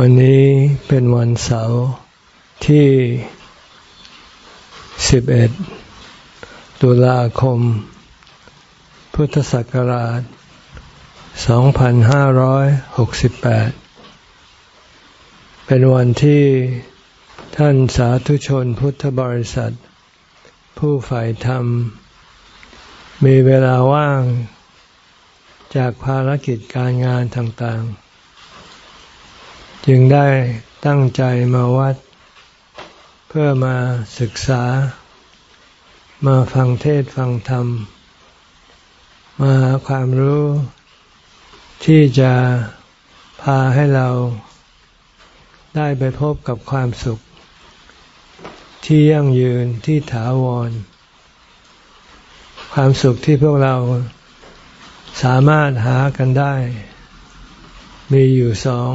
วันนี้เป็นวันเสาร์ที่ 11 ตุลาคม พุทธศักราช 2568 เป็นวันที่ท่านสาธุชนพุทธบริษัท ผู้ฝ่ายธรรม มีเวลาว่างจากภารกิจการงานต่างๆ จึงได้ตั้งใจมาวัด เพื่อมาศึกษา มาฟังเทศฟังธรรม มาหาความรู้ที่จะพาให้เราได้ไปพบกับความสุข ที่ยั่งยืนที่ถาวร ความสุขที่พวกเราสามารถหากันได้ มีอยู่สอง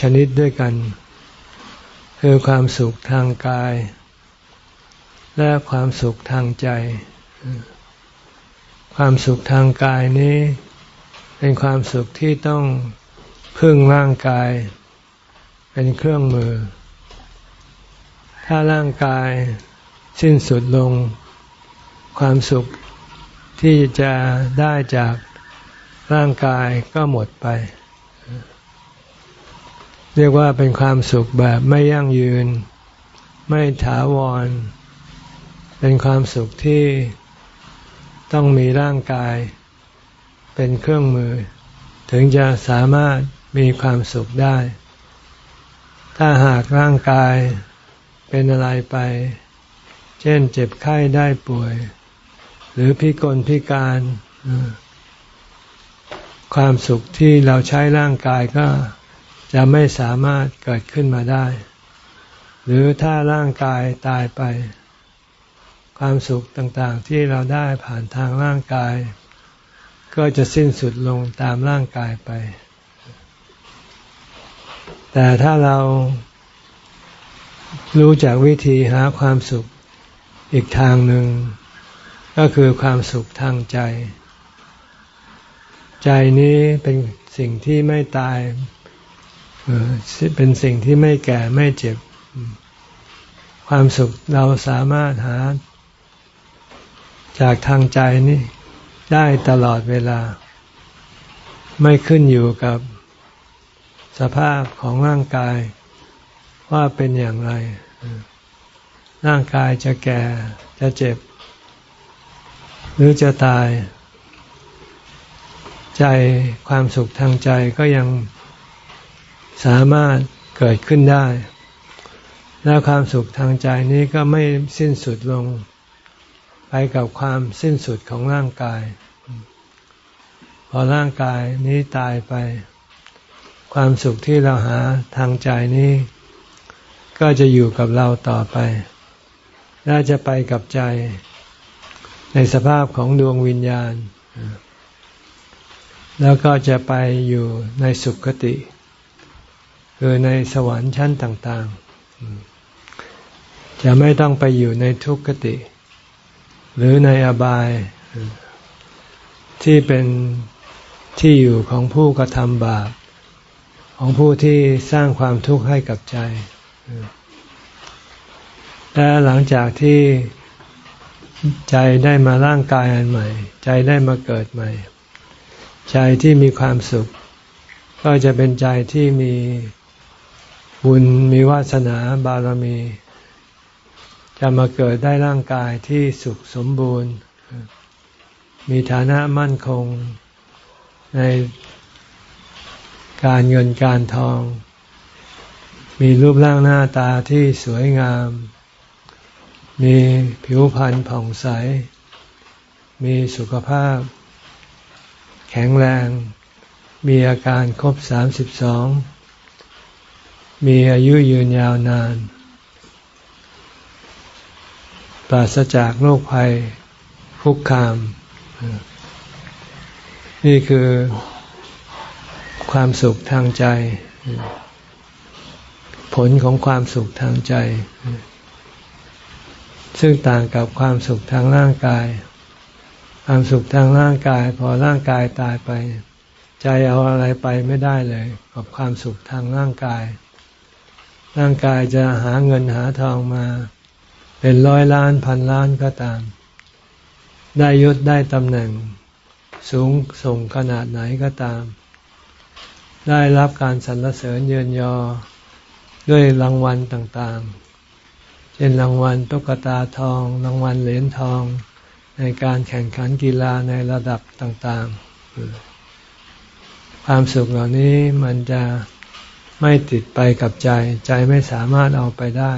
ชนิดด้วยกัน คือความสุขทางกาย และความสุขทางใจ ความสุขทางกายนี้ เป็นความสุขที่ต้องพึ่งร่างกาย เป็นเครื่องมือ ถ้าร่างกายสิ้นสุดลง ความสุขที่จะได้จากร่างกายก็หมดไป เรียกว่าเป็นความสุขแบบไม่ยั่งยืน ไม่ถาวร เป็นความสุขที่ต้องมีร่างกาย เป็นเครื่องมือ ถึงจะสามารถมีความสุขได้ ถ้าหากร่างกายเป็นอะไรไป เช่นเจ็บไข้ได้ป่วย หรือพิกลพิการ ความสุขที่เราใช้ร่างกายก็ จะไม่สามารถเกิดขึ้นมาได้ หรือถ้าร่างกายตายไป ความสุขต่างๆที่เราได้ผ่านทางร่างกาย ก็จะสิ้นสุดลงตามร่างกายไป แต่ถ้าเรารู้จักวิธีหาความสุขอีกทางหนึ่ง ก็คือความสุขทางใจ ใจนี้เป็นสิ่งที่ไม่ตาย เป็นสิ่งที่ไม่แก่ไม่เจ็บ ความสุขเราสามารถหา จากทางใจนี่ได้ตลอดเวลา ไม่ขึ้นอยู่กับสภาพของร่างกายว่าเป็นอย่างไร ร่างกายจะแก่จะเจ็บ หรือจะตาย ใจความสุขทางใจก็ยัง สามารถเกิดขึ้นได้ และความสุขทางใจนี้ก็ไม่สิ้นสุดลง ไปกับความสิ้นสุดของร่างกาย พอร่างกายนี้ตายไป ความสุขที่เราหาทางใจนี้ ก็จะอยู่กับเราต่อไปและจะไปกับใจ ในสภาพของดวงวิญญาณ แล้วก็จะไปอยู่ในสุขคติ คือในสวรรค์ชั้นต่าง ๆ จะไม่ต้องไปอยู่ในทุกขติ หรือในอบายที่เป็นที่อยู่ของผู้กระทำบาป ของผู้ที่สร้างความทุกข์ให้กับใจ และหลังจากที่ใจได้มาร่างกายอันใหม่ ใจได้มาเกิดใหม่ ใจที่มีความสุข ก็จะเป็นใจที่มี บุญมีวาสนาบารมี จะมาเกิดได้ร่างกายที่สุขสมบูรณ์ มีฐานะมั่นคงในการเงินการทอง มีรูปร่างหน้าตาที่สวยงาม มีผิวพรรณผ่องใส มีสุขภาพ แข็งแรง มีอาการครบสามสิบสอง มีอายุยืนยาวนาน ปราศจากโรคภัยคุกคาม นี่คือความสุขทางใจ ผลของความสุขทางใจ ซึ่งต่างกับความสุขทางร่างกาย ความสุขทางร่างกาย พอร่างกายตายไป ใจเอาอะไรไปไม่ได้เลย กับความสุขทางร่างกาย ร่างกายจะหาเงินหาทองมา เป็นร้อยล้านพันล้านก็ตาม ได้ยศได้ตำแหน่ง สูงส่งขนาดไหนก็ตาม ได้รับการสรรเสริญเยินยอด้วยรางวัลต่างๆ เช่นรางวัลตุ๊กตาทอง รางวัลเหรียญทอง ในการแข่งขันกีฬาในระดับต่างๆ ความสุขเหล่านี้มันจะ ไม่ติดไปกับใจ ใจไม่สามารถเอาไปได้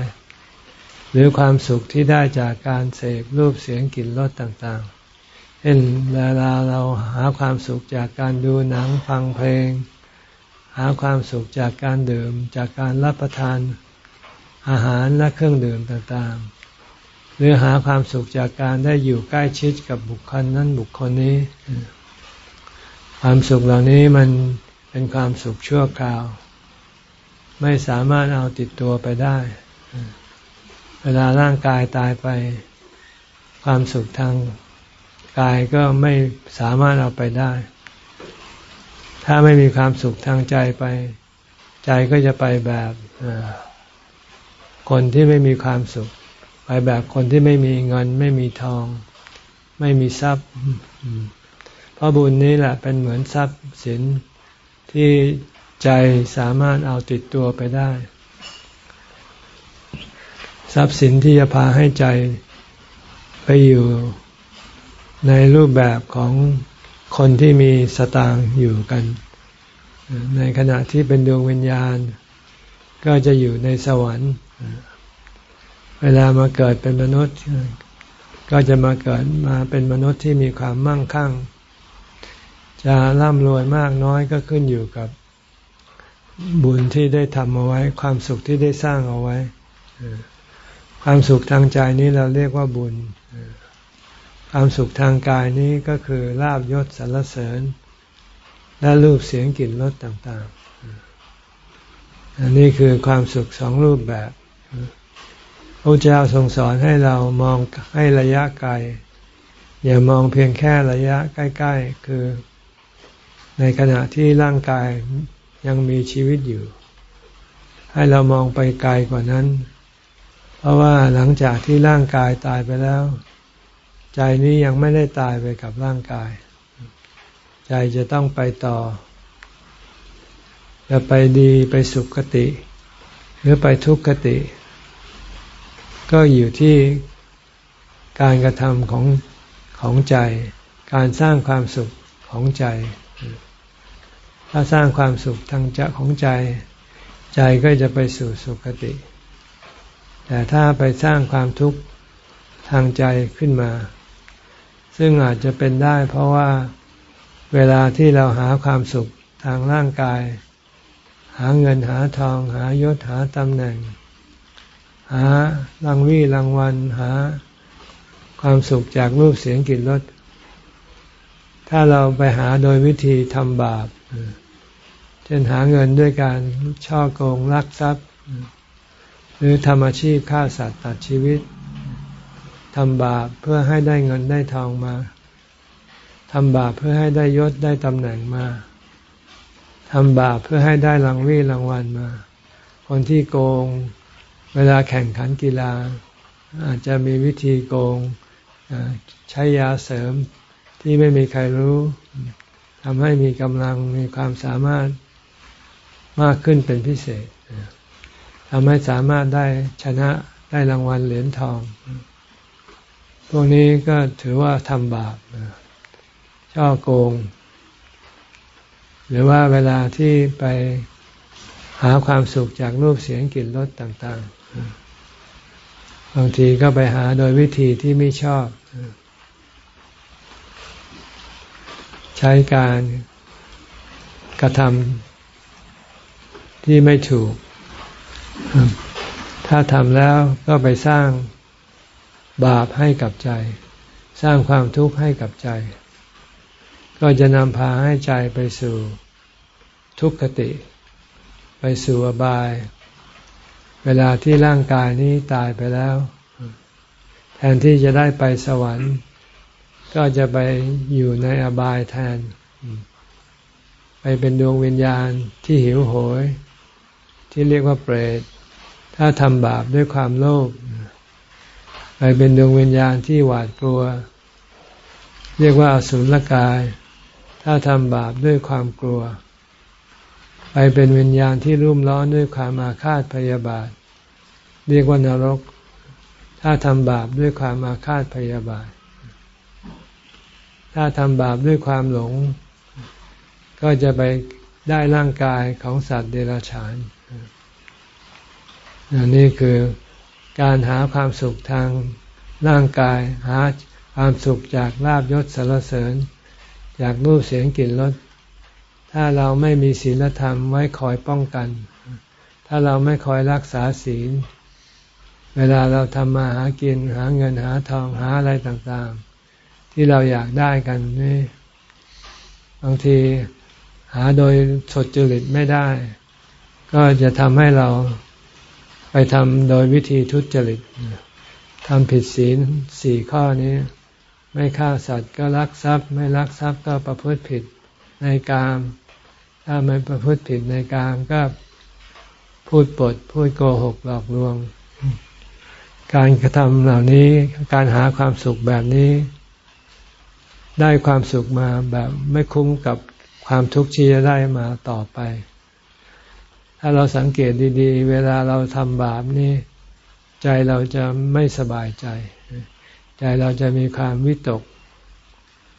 หรือความสุขที่ได้จากการเสพรูปเสียงกลิ่นรสต่างๆเช่นเวลาเราหาความสุขจากการดูหนังฟังเพลง หาความสุขจากการดื่ม จากการรับประทานอาหารและเครื่องดื่มต่างๆ หรือหาความสุขจากการได้อยู่ใกล้ชิดกับบุคคลนั้นบุคคลนี้ ความสุขเหล่านี้มันเป็นความสุขชั่วคราว ไม่สามารถเอาติดตัวไปได้ เวลาร่างกายตายไป ความสุขทางกายก็ไม่สามารถเอาไปได้ ถ้าไม่มีความสุขทางใจไป ใจก็จะไปแบบคนที่ไม่มีความสุข ไปแบบคนที่ไม่มีเงิน ไม่มีทอง ไม่มีทรัพย์ เพราะบุญนี้แหละเป็นเหมือนทรัพย์สินที่ ใจสามารถเอาติดตัวไปได้ ทรัพย์สินที่จะพาให้ใจไปอยู่ในรูปแบบของคนที่มีสตางค์อยู่กัน ในขณะที่เป็นดวงวิญญาณ ก็จะอยู่ในสวรรค์ เวลามาเกิดเป็นมนุษย์ ก็จะมาเกิดมาเป็นมนุษย์ที่มีความมั่งคั่ง จะร่ำรวยมากน้อยก็ขึ้นอยู่กับ บุญที่ได้ทำเอาไว้ ความสุขที่ได้สร้างเอาไว้ ความสุขทางใจนี้เราเรียกว่าบุญ ความสุขทางกายนี้ก็คือลาบยศสรรเสริญ และรูปเสียงกลิ่นรสต่างๆ อันนี้คือความสุขสองรูปแบบพระเจ้าทรงสอนให้เรามองให้ระยะไกล อย่ามองเพียงแค่ระยะใกล้ ๆ คือในขณะที่ร่างกาย ยังมีชีวิตอยู่ ให้เรามองไปไกลกว่านั้น เพราะว่าหลังจากที่ร่างกายตายไปแล้ว ใจนี้ยังไม่ได้ตายไปกับร่างกาย ใจจะต้องไปต่อ จะไปดีไปสุขคติ หรือไปทุกขติ ก็อยู่ที่การกระทำของของใจ การสร้างความสุขของใจ ถ้าสร้างความสุขทางใจของใจ ใจก็จะไปสู่สุคติ แต่ถ้าไปสร้างความทุกข์ทางใจขึ้นมา ซึ่งอาจจะเป็นได้เพราะว่าเวลาที่เราหาความสุขทางร่างกาย หาเงินหาทอง หายศหาตำแหน่ง หารางวี่รางวัลหาความสุขจากรูปเสียงกลิ่นรสถ้าเราไปหาโดยวิธีทำบาป เช่นหาเงินด้วยการช่อโกงลักทรัพย์ หรือทำอาชีพฆ่าสัตว์ตัดชีวิตทำบาปเพื่อให้ได้เงินได้ทองมาทำบาปเพื่อให้ได้ยศได้ตำแหน่งมาทำบาปเพื่อให้ได้รางวีรางวัลมา คนที่โกงเวลาแข่งขันกีฬา อาจจะมีวิธีโกงใช้ยาเสริมที่ไม่มีใครรู้ทำให้มีกำลังมีความสามารถ มากขึ้นเป็นพิเศษทำให้สามารถได้ชนะได้รางวัลเหรียญทอง พวกนี้ก็ถือว่าทำบาปช่อโกง หรือว่าเวลาที่ไปหาความสุขจากรูปเสียงกลิ่นรสต่างๆ บางทีก็ไปหาโดยวิธีที่ไม่ชอบ ใช้การกระทำ ที่ไม่ถูก ถ้าทำแล้วก็ไปสร้างบาปให้กับใจ สร้างความทุกข์ให้กับใจ ก็จะนำพาให้ใจไปสู่ทุกขติ ไปสู่อบาย เวลาที่ร่างกายนี้ตายไปแล้ว แทนที่จะได้ไปสวรรค์ ก็จะไปอยู่ในอบายแทน ไปเป็นดวงวิญญาณที่หิวโหย ที่เรียกว่าเปรต ถ้าทำบาปด้วยความโลภไปเป็นดวงวิญญาณที่หวาดกลัว เรียกว่าอสุรกาย ถ้าทำบาปด้วยความกลัว ไปเป็นวิญญาณที่รุ่มร้อนด้วยความอาฆาตพยาบาท เรียกว่านรก ถ้าทำบาปด้วยความอาฆาตพยาบาท ถ้าทำบาปด้วยความหลง ก็จะไปได้ร่างกายของสัตว์เดรัจฉาน นี่คือการหาความสุขทางร่างกาย หาความสุขจากลาบยศสารเสริญ จากรูปเสียงกลิ่นรสถ้าเราไม่มีศีลธรรมไว้คอยป้องกัน ถ้าเราไม่คอยรักษาศีล เวลาเราทำมาหากินหาเงินหาทองหาอะไรต่างๆ ที่เราอยากได้กันนี่บางทีหาโดยสดจริตไม่ได้ ก็จะทำให้เรา ไปทำโดยวิธีทุจริตทำผิดศีลสี่ข้อนี้ ไม่ฆ่าสัตว์ก็รักทรัพย์ ไม่รักทรัพย์ก็ประพฤติผิดในกาม ถ้าไม่ประพฤติผิดในกามก็พูดปด พูดโกหกหลอกลวง การกระทำเหล่านี้การหาความสุขแบบนี้ ได้ความสุขมาแบบไม่คุ้มกับความทุกข์ที่จะได้มาต่อไป ถ้าเราสังเกตดี ๆ เวลาเราทำบาปนี่ใจเราจะไม่สบายใจ ใจเราจะมีความวิตก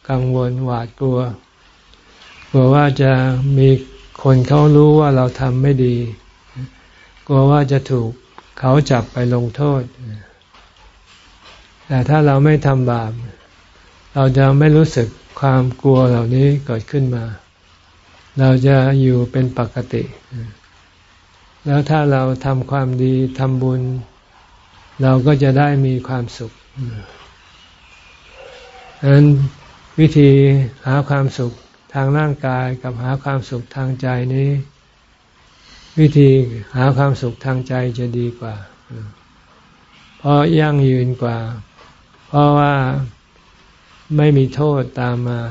กังวลหวาดกลัวกลัวว่าจะมีคนเขารู้ว่าเราทำไม่ดี กลัวว่าจะถูกเขาจับไปลงโทษ แต่ถ้าเราไม่ทำบาป เราจะไม่รู้สึกความกลัวเหล่านี้เกิดขึ้นมา เราจะอยู่เป็นปกติ แล้วถ้าเราทำความดีทำบุญ เราก็จะได้มีความสุขดังนั้นวิธีหาความสุขทางร่างกายกับหาความสุขทางใจนี้ วิธีหาความสุขทางใจจะดีกว่า เพราะยั่งยืนกว่า เพราะว่าไม่มีโทษตามมา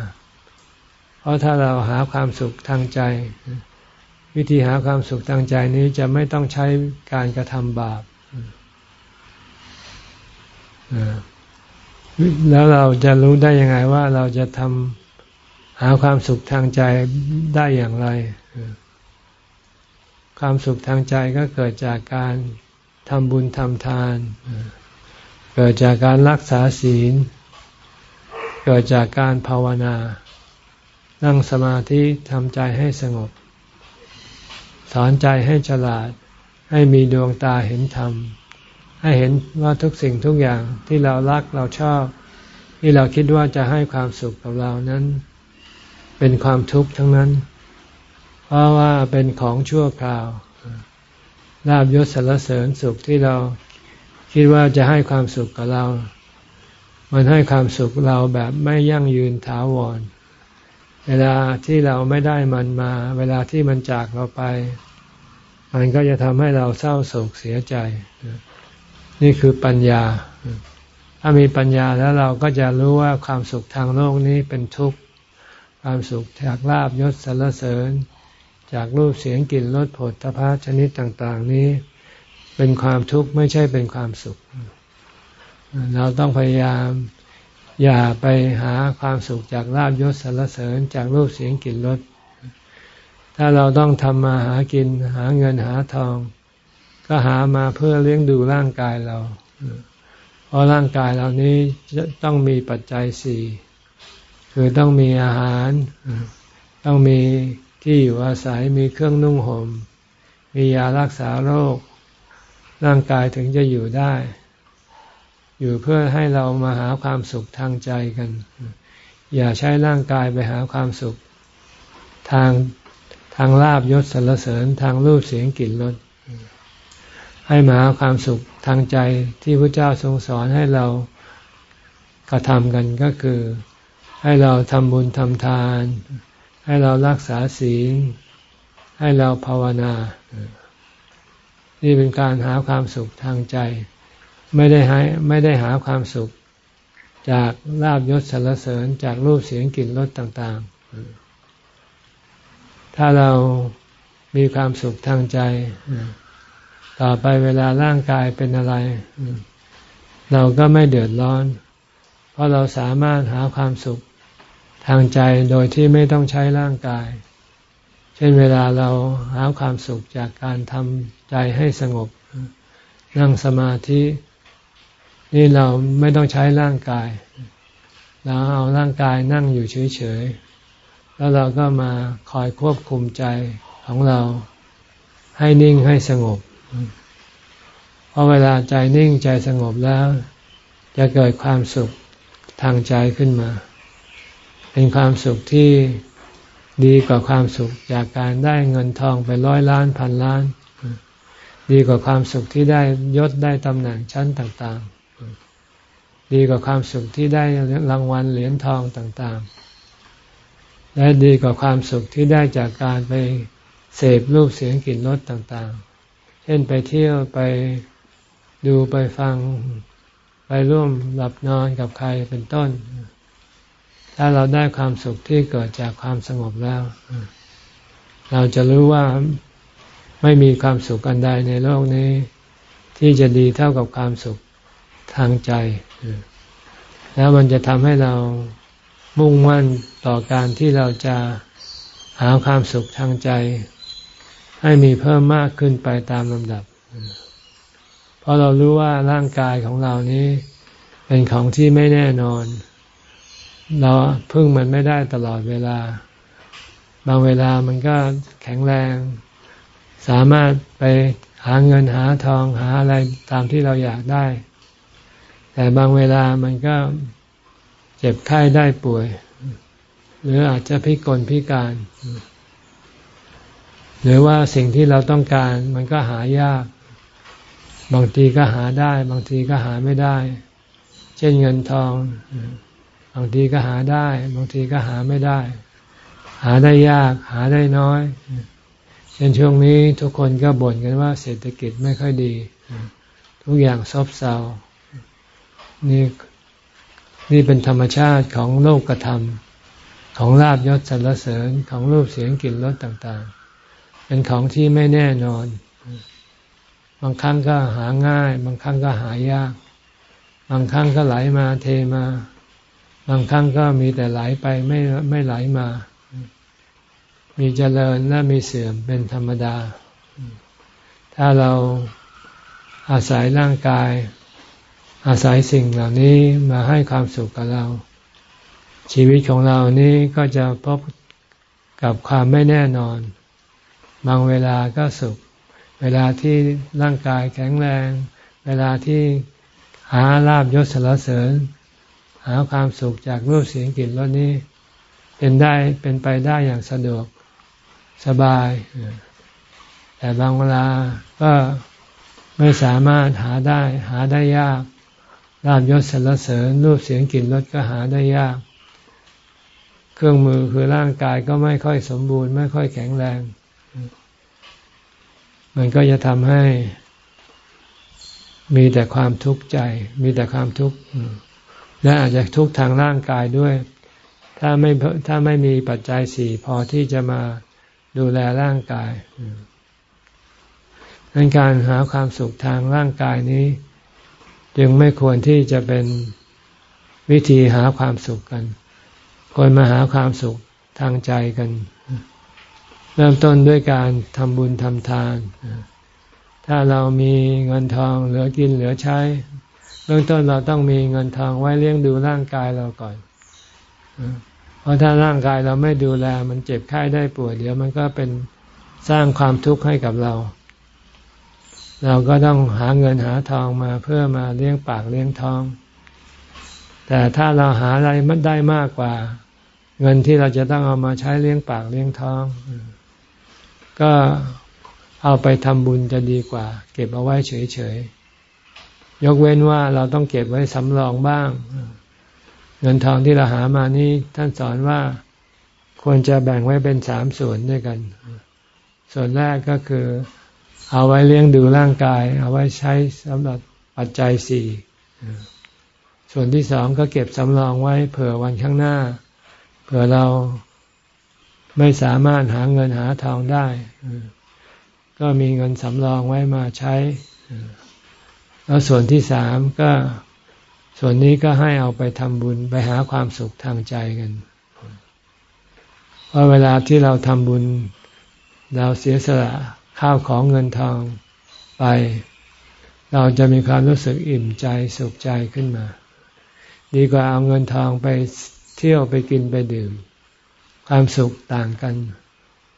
เพราะถ้าเราหาความสุขทางใจ วิธีหาความสุขทางใจนี้จะไม่ต้องใช้การกระทำบาปแล้วเราจะรู้ได้ยังไงว่าเราจะทำหาความสุขทางใจได้อย่างไร ความสุขทางใจก็เกิดจากการทำบุญทำทาน เกิดจากการรักษาศีล เกิดจากการภาวนา นั่งสมาธิทำใจให้สงบ สอนใจให้ฉลาด ให้มีดวงตาเห็นธรรม ให้เห็นว่าทุกสิ่งทุกอย่างที่เรารักเราชอบ ที่เราคิดว่าจะให้ความสุขกับเรานั้น เป็นความทุกข์ทั้งนั้น เพราะว่าเป็นของชั่วคราวลาบยศสรรเสริญสุขที่เราคิดว่าจะให้ความสุขกับเรา มันให้ความสุขเราแบบไม่ยั่งยืนถาวร เวลาที่เราไม่ได้มันมา เวลาที่มันจากเราไป มันก็จะทำให้เราเศร้าโศกเสียใจ นี่คือปัญญา ถ้ามีปัญญาแล้วเราก็จะรู้ว่าความสุขทางโลกนี้เป็นทุกข์ ความสุขจากลาบยศสรรเสริญ จากรูปเสียงกลิ่นรสผลพระชนิดต่าง ๆ นี้ เป็นความทุกข์ไม่ใช่เป็นความสุข เราต้องพยายาม อย่าไปหาความสุขจากลาบยศสรรเสริญจากรูปเสียงกลิ่นรสถ้าเราต้องทำมาหากินหาเงินหาทอง ก็หามาเพื่อเลี้ยงดูร่างกายเรา เพราะร่างกายเรานี้จะต้องมีปัจจัยสี่คือต้องมีอาหาร ต้องมีที่อยู่อาศัยมีเครื่องนุ่งหม่มมียารักษาโรค ร่างกายถึงจะอยู่ได้ อยู่เพื่อให้เรามาหาความสุขทางใจกัน อย่าใช้ร่างกายไปหาความสุข ทางทางลาบยศสรรเสริญทางรูปเสียงกลิ่นรสให้มาหาความสุขทางใจที่พระเจ้าทรงสอนให้เรากระทำกันก็คือ ให้เราทำบุญทำทาน ให้เรารักษาศีล ให้เราภาวนา นี่เป็นการหาความสุขทางใจ ไม่ได้หาไม่ได้หาความสุข จากลาบยศสรรเสริญจากรูปเสียงกลิ่นรสต่าง ๆ ถ้าเรามีความสุขทางใจ ต่อไปเวลาร่างกายเป็นอะไร เราก็ไม่เดือดร้อน เพราะเราสามารถหาความสุขทางใจโดยที่ไม่ต้องใช้ร่างกาย เช่นเวลาเราหาความสุขจากการทำใจให้สงบ นั่งสมาธิ นี่เราไม่ต้องใช้ร่างกาย เราเอาร่างกายนั่งอยู่เฉยๆ แล้วเราก็มาคอยควบคุมใจของเราให้นิ่งให้สงบพอเวลาใจนิ่งใจสงบแล้ว จะเกิดความสุขทางใจขึ้นมา เป็นความสุขที่ดีกว่าความสุขจากการได้เงินทองไปร้อยล้านพันล้าน ดีกว่าความสุขที่ได้ยศได้ตำแหน่งชั้นต่างๆ ดีกว่าความสุขที่ได้รางวัลเหรียญทองต่างๆ และดีกว่าความสุขที่ได้จากการไปเสพรูปเสียงกลิ่นรสต่างๆ เช่นไปเที่ยวไปดูไปฟังไปร่วมหลับนอนกับใครเป็นต้น ถ้าเราได้ความสุขที่เกิดจากความสงบแล้ว เราจะรู้ว่าไม่มีความสุขอันใดในโลกนี้ ที่จะดีเท่ากับความสุขทางใจ แล้วมันจะทำให้เรามุ่งมั่นต่อการที่เราจะหาความสุขทางใจ ให้มีเพิ่มมากขึ้นไปตามลำดับ เพราะเรารู้ว่าร่างกายของเรานี้ เป็นของที่ไม่แน่นอน เราพึ่งมันไม่ได้ตลอดเวลา บางเวลามันก็แข็งแรง สามารถไปหาเงินหาทองหาอะไรตามที่เราอยากได้ แต่บางเวลามันก็เจ็บไข้ได้ป่วย หรืออาจจะพิกลพิการ หรือว่าสิ่งที่เราต้องการมันก็หายาก บางทีก็หาได้ บางทีก็หาไม่ได้ เช่นเงินทอง บางทีก็หาได้ บางทีก็หาไม่ได้ หาได้ยาก หาได้น้อยเช่นช่วงนี้ทุกคนก็บ่นกันว่าเศรษฐกิจไม่ค่อยดี ทุกอย่างซบเซา นี่นี่เป็นธรรมชาติของโลกกระทำของลาบยศสรรเสริญของรูปเสียงกลิ่นรสต่างๆ เป็นของที่ไม่แน่นอน บางครั้งก็หาง่าย บางครั้งก็หายาก บางครั้งก็ไหลมาเทมา บางครั้งก็มีแต่ไหลไปไม่ไม่ไหลมา มีเจริญและมีเสื่อมเป็นธรรมดา ถ้าเราอาศัยร่างกาย อาศัยสิ่งเหล่านี้มาให้ความสุขกับเรา ชีวิตของเรานี้ก็จะพบกับความไม่แน่นอน บางเวลาก็สุข เวลาที่ร่างกายแข็งแรง เวลาที่หาลาบยศสารเสริญ หาความสุขจากรูปเสียงกลิ่นรสนี้เป็นได้เป็นไปได้อย่างสะดวกสบาย แต่บางเวลาก็ไม่สามารถหาได้ หาได้ยาก ลาบยศสารเสริญรูปเสียงกลิ่นรสก็หาได้ยาก เครื่องมือคือร่างกายก็ไม่ค่อยสมบูรณ์ ไม่ค่อยแข็งแรง มันก็จะทำให้ มีแต่ความทุกข์ใจ มีแต่ความทุกข์และอาจจะทุกข์ทางร่างกายด้วย ถ้าไม่ถ้าไม่มีปัจจัยสี่พอที่จะมาดูแลร่างกายดังการหาความสุขทางร่างกายนี้ จึงไม่ควรที่จะเป็นวิธีหาความสุขกันควรมาหาความสุขทางใจกัน เริ่มต้นด้วยการทำบุญทำทาน ถ้าเรามีเงินทองเหลือกินเหลือใช้ เบื้องต้นเราต้องมีเงินทองไว้เลี้ยงดูร่างกายเราก่อนเพราะถ้าร่างกายเราไม่ดูแล มันเจ็บไข้ได้ป่วยเดี๋ยวมันก็เป็นสร้างความทุกข์ให้กับเรา เราก็ต้องหาเงินหาทองมาเพื่อมาเลี้ยงปากเลี้ยงท้อง แต่ถ้าเราหาอะไรมันได้มากกว่า เงินที่เราจะต้องเอามาใช้เลี้ยงปากเลี้ยงท้อง ก็เอาไปทำบุญจะดีกว่า เก็บเอาไว้เฉยๆ ยกเว้นว่าเราต้องเก็บไว้สำรองบ้าง เงินทองที่เราหามานี่ท่านสอนว่าควรจะแบ่งไว้เป็นสามส่วนด้วยกัน ส่วนแรกก็คือ เอาไว้เลี้ยงดูร่างกาย เอาไว้ใช้สำหรับปัจจัยสี่ส่วนที่สองก็เก็บสำรองไว้เผื่อวันข้างหน้า เผื่อเราไม่สามารถหาเงินหาทองได้ ก็ก็มีเงินสำรองไว้มาใช้ แล้วส่วนที่สามก็ส่วนนี้ก็ให้เอาไปทำบุญไปหาความสุขทางใจกันเพราะเวลาที่เราทำบุญ เราเสียสละ ข้าวของเงินทองไป เราจะมีความรู้สึกอิ่มใจสุขใจขึ้นมา ดีกว่าเอาเงินทองไปเที่ยวไปกินไปดื่ม ความสุขต่างกัน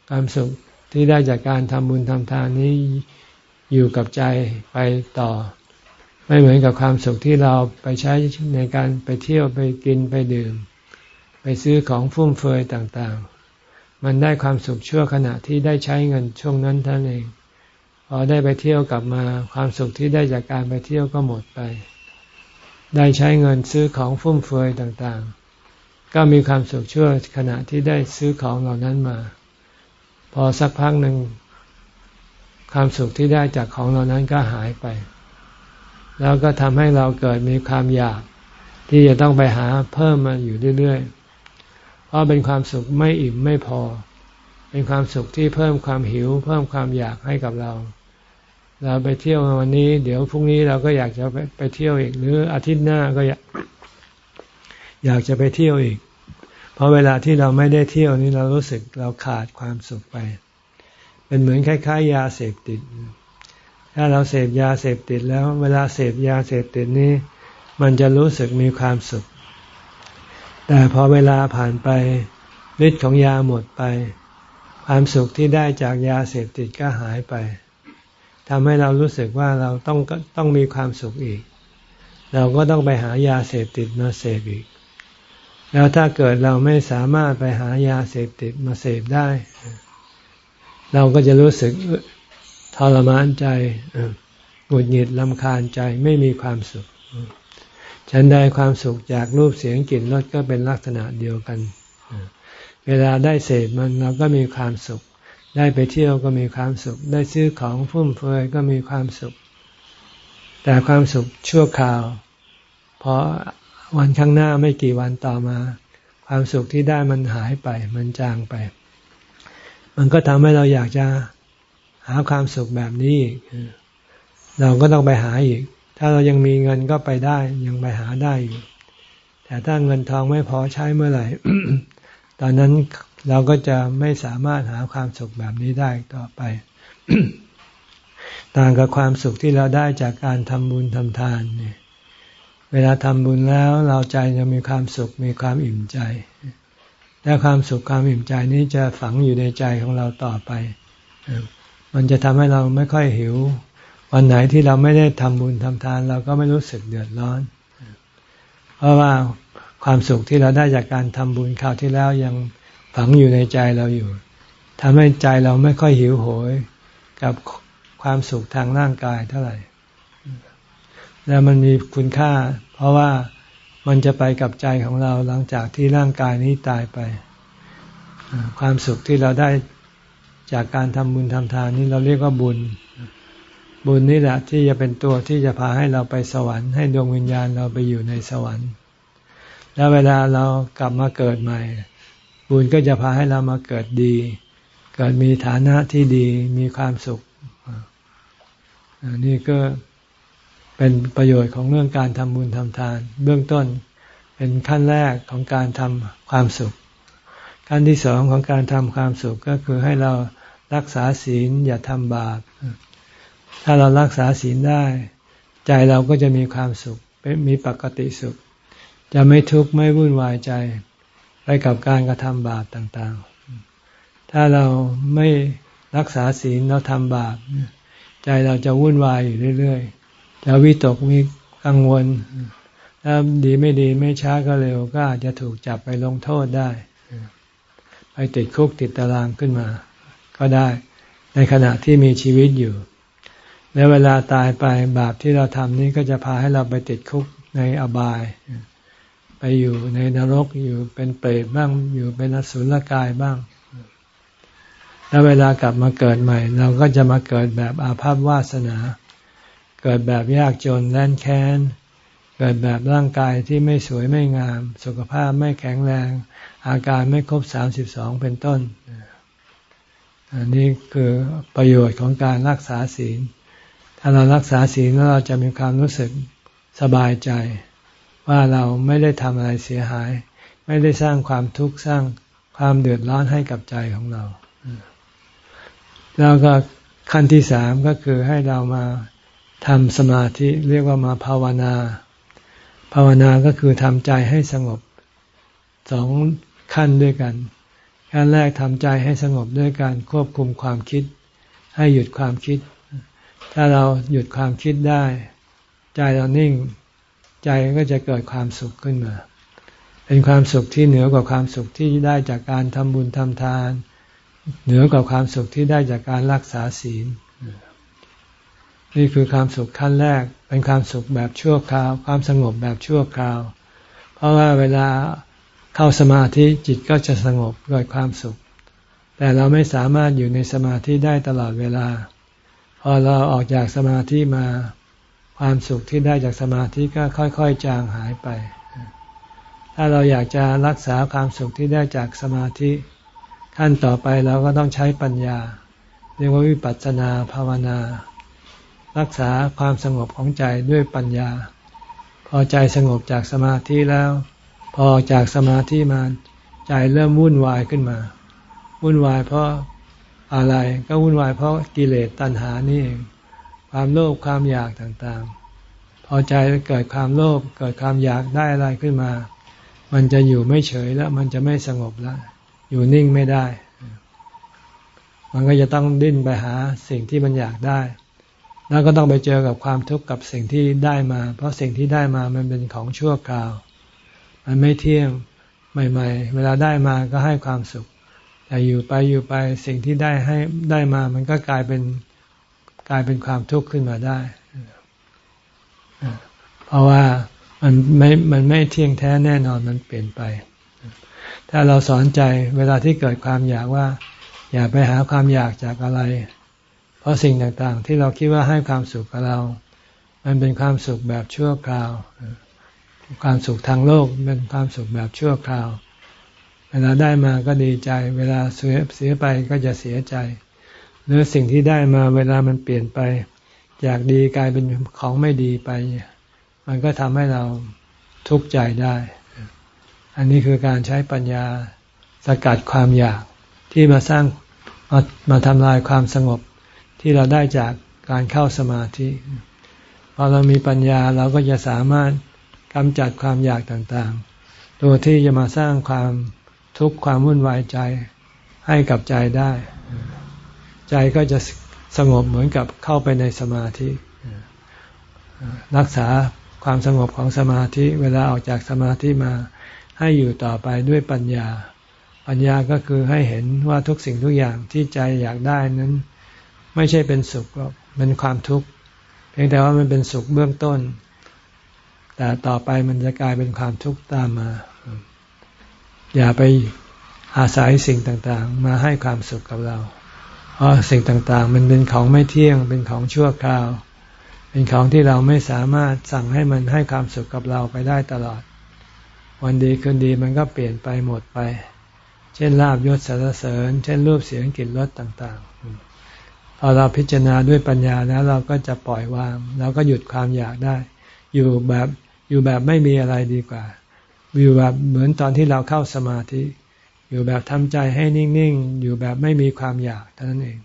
ความสุขที่ได้จากการทำบุญทำทานนี้อยู่กับใจไปต่อ ไม่เหมือนกับความสุขที่เราไปใช้ในการไปเที่ยวไปกินไปดื่ม ไปซื้อของฟุ่มเฟือยต่างๆ มันได้ความสุขชั่วขณะที่ได้ใช้เงินช่วงนั้นท่านเอง พอได้ไปเที่ยวกลับมาความสุขที่ได้จากการไปเที่ยวก็หมดไป ได้ใช้เงินซื้อของฟุ่มเฟือยต่างๆ ก็มีความสุขชั่วขณะที่ได้ซื้อของเหล่านั้นมา พอสักพักหนึ่งความสุขที่ได้จากของเหล่านั้นก็หายไป แล้วก็ทำให้เราเกิดมีความอยากที่จะต้องไปหาเพิ่มมาอยู่เรื่อยๆ ราะเป็นความสุขไม่อิ่มไม่พอ เป็นความสุขที่เพิ่มความหิว เพิ่มความอยากให้กับเรา เราไปเที่ยววันนี้ เดี๋ยวพรุ่งนี้เราก็อยากจะไปไปเที่ยวอีกหรืออาทิตย์หน้าก็อยากอยากจะไปเที่ยวอีก เพราะเวลาที่เราไม่ได้เที่ยวนี้เรารู้สึกเราขาดความสุขไป เป็นเหมือนคล้ายๆ ยาเสพติด ถ้าเราเสพยาเสพติดแล้ว เวลาเสพยาเสพติดนี้ มันจะรู้สึกมีความสุข แต่พอเวลาผ่านไปฤทธิ์ของยาหมดไป ความสุขที่ได้จากยาเสพติดก็หายไปทำให้เรารู้สึกว่าเราต้องต้องมีความสุขอีก เราก็ต้องไปหายาเสพติดมาเสพอีก แล้วถ้าเกิดเราไม่สามารถไปหายาเสพติดมาเสพได้ เราก็จะรู้สึกทรมานใจหงุดหงิดลำคาญใจไม่มีความสุข ฉันได้ความสุขจากรูปเสียงกลิ่นรสก็เป็นลักษณะเดียวกัน เวลาได้เสพมันเราก็มีความสุข ได้ไปเที่ยวก็มีความสุข ได้ซื้อของฟุ่มเฟือยก็มีความสุข แต่ความสุขชั่วคราว เพราะวันข้างหน้าไม่กี่วันต่อมา ความสุขที่ได้มันหายไป มันจางไป มันก็ทำให้เราอยากจะหาความสุขแบบนี้ เราก็ต้องไปหาอีก ถ้าเรายังมีเงินก็ไปได้ยังไปหาได้อยู่ แต่ถ้าเงินทองไม่พอใช้เมื่อไหร่ ตอนนั้นเราก็จะไม่สามารถหาความสุขแบบนี้ได้ต่อไป ต่างกับความสุขที่เราได้จากการทำบุญทำทานเนี่ยเวลาทำบุญแล้วเราใจจะมีความสุขมีความอิ่มใจ และความสุขความอิ่มใจนี้จะฝังอยู่ในใจของเราต่อไป มันจะทำให้เราไม่ค่อยหิว วันไหนที่เราไม่ได้ทำบุญทำทาน เราก็ไม่รู้สึกเดือดร้อน เพราะว่าความสุขที่เราได้จากการทำบุญคราวที่แล้วยังฝังอยู่ในใจเราอยู่ทำให้ใจเราไม่ค่อยหิวโหยกับความสุขทางร่างกายเท่าไหร่ แล้วมันมีคุณค่า เพราะว่ามันจะไปกับใจของเราหลังจากที่ร่างกายนี้ตายไป ความสุขที่เราได้จากการทำบุญทำทานนี้เราเรียกว่าบุญ บุญนี่แหละที่จะเป็นตัวที่จะพาให้เราไปสวรรค์ให้ดวงวิญญาณเราไปอยู่ในสวรรค์ แล้วเวลาเรากลับมาเกิดใหม่ บุญก็จะพาให้เรามาเกิดดี เกิดมีฐานะที่ดีมีความสุขนี่ก็เป็นประโยชน์ของเรื่องการทำบุญทำทาน เบื้องต้นเป็นขั้นแรกของการทำความสุข ขั้นที่สองของการทำความสุขก็คือให้เรารักษาศีลอย่าทำบาป ถ้าเรารักษาศีลได้ ใจเราก็จะมีความสุขมีปกติสุข จะไม่ทุกข์ไม่วุ่นวายใจไปกับการกระทำบาปต่างๆ ถ้าเราไม่รักษาศีลเราทำบาป ใจเราจะวุ่นวายอยู่เรื่อยๆ จะวิตกมีกังวล ถ้าดีไม่ดีไม่ช้าก็เร็ว ก็อาจจะถูกจับไปลงโทษได้ ไปติดคุกติดตารางขึ้นมา ก็ได้ ในขณะที่มีชีวิตอยู่ แล้วเวลาตายไปบาปที่เราทำนี้ก็จะพาให้เราไปติดคุกในอบาย ไปอยู่ในนรกอยู่เป็นเปรตบ้างอยู่เป็นอสุรกายบ้าง แล้วเวลากลับมาเกิดใหม่ เราก็จะมาเกิดแบบอาภัพวาสนา เกิดแบบยากจนแน่นแค้น เกิดแบบร่างกายที่ไม่สวยไม่งาม สุขภาพไม่แข็งแรง อาการไม่ครบสามสิบสองเป็นต้น อันนี้คือประโยชน์ของการรักษาศีล ถ้าเรารักษาศีลแล้วเราจะมีความรู้สึกสบายใจ ว่าเราไม่ได้ทำอะไรเสียหาย ไม่ได้สร้างความทุกข์สร้างความเดือดร้อนให้กับใจของเรา แล้วก็ขั้นที่สามก็คือให้เรามาทำสมาธิเรียกว่ามาภาวนา ภาวนาก็คือทำใจให้สงบสองขั้นด้วยกัน ขั้นแรกทำใจให้สงบด้วยการควบคุมความคิด ให้หยุดความคิด ถ้าเราหยุดความคิดได้ ใจเรานิ่ง ใจก็จะเกิดความสุขขึ้นมา เป็นความสุขที่เหนือกว่าความสุขที่ได้จากการทำบุญทำทาน เหนือกว่าความสุขที่ได้จากการรักษาศีล นี่คือความสุขขั้นแรก เป็นความสุขแบบชั่วคราว ความสงบแบบชั่วคราว เพราะว่าเวลาเข้าสมาธิจิตก็จะสงบเกิดความสุข แต่เราไม่สามารถอยู่ในสมาธิได้ตลอดเวลา พอเราออกจากสมาธิมาความสุขที่ได้จากสมาธิก็ค่อย ๆ จางหายไป ถ้าเราอยากจะรักษาความสุขที่ได้จากสมาธิ ขั้นต่อไปเราก็ต้องใช้ปัญญา เรียกว่าวิปัสสนาภาวนา รักษาความสงบของใจด้วยปัญญา พอใจสงบจากสมาธิแล้ว พอจากสมาธิมาใจเริ่มวุ่นวายขึ้นมา วุ่นวายเพราะ อะไร ก็วุ่นวายเพราะกิเลสตัณหานี่เอง ความโลภความอยากต่างๆ พอใจเกิดความโลภเกิดความอยากได้อะไรขึ้นมา มันจะอยู่ไม่เฉยแล้ว มันจะไม่สงบแล้ว อยู่นิ่งไม่ได้ มันก็จะต้องดิ้นไปหาสิ่งที่มันอยากได้ แล้วก็ต้องไปเจอกับความทุกข์กับสิ่งที่ได้มา เพราะสิ่งที่ได้มามันเป็นของชั่วคราว มันไม่เที่ยงใหม่ ๆ เวลาได้มาก็ให้ความสุข แต่อยู่ไปอยู่ไปสิ่งที่ได้ให้ได้มา มันก็กลายเป็นกลายเป็นความทุกข์ขึ้นมาได้ เพราะว่ามันไม่มันไม่เที่ยงแท้แน่นอนมันเปลี่ยนไป ถ้าเราสอนใจเวลาที่เกิดความอยากว่า อย่าไปหาความอยากจากอะไร เพราะสิ่งต่างๆ ที่เราคิดว่าให้ความสุขกับเรา มันเป็นความสุขแบบชั่วคราว ความสุขทางโลกเป็นความสุขแบบชั่วคราว เวลาได้มาก็ดีใจ เวลาเสียเสียไปก็จะเสียใจ หรือสิ่งที่ได้มาเวลามันเปลี่ยนไป จากดีกลายเป็นของไม่ดีไป มันก็ทำให้เราทุกข์ใจได้ อันนี้คือการใช้ปัญญาสกัดความอยากที่มาสร้างมามาทำลายความสงบที่เราได้จากการเข้าสมาธิพอเรามีปัญญาเราก็จะสามารถกำจัดความอยากต่างๆ ตัวที่จะมาสร้างความ ทุกความวุ่นวายใจให้กับใจได้ ใจก็จะสงบเหมือนกับเข้าไปในสมาธิ รักษาความสงบของสมาธิเวลาออกจากสมาธิมาให้อยู่ต่อไปด้วยปัญญา ปัญญาก็คือให้เห็นว่าทุกสิ่งทุกอย่างที่ใจอยากได้นั้น ไม่ใช่เป็นสุขหรอกเป็นความทุกข์เพียงแต่ว่ามันเป็นสุขเบื้องต้น แต่ต่อไปมันจะกลายเป็นความทุกข์ตามมา อย่าไปอาศัยสิ่งต่างๆ มาให้ความสุขกับเรา เพราะสิ่งต่างๆ มันเป็นของไม่เที่ยง เป็นของชั่วคราว เป็นของที่เราไม่สามารถสั่งให้มันให้ความสุขกับเราไปได้ตลอด วันดีคืนดีมันก็เปลี่ยนไปหมดไป เช่นลาบยศสารเสริญ เช่นรูปเสียงกลิ่นรสต่างๆ พอเราพิจารณาด้วยปัญญาแล้วเราก็จะปล่อยวาง เราก็หยุดความอยากได้ อยู่แบบอยู่แบบไม่มีอะไรดีกว่า อยู่แบบเหมือนตอนที่เราเข้าสมาธิ อยู่แบบทำใจให้นิ่งๆ อยู่แบบไม่มีความอยากเท่านั้นเอง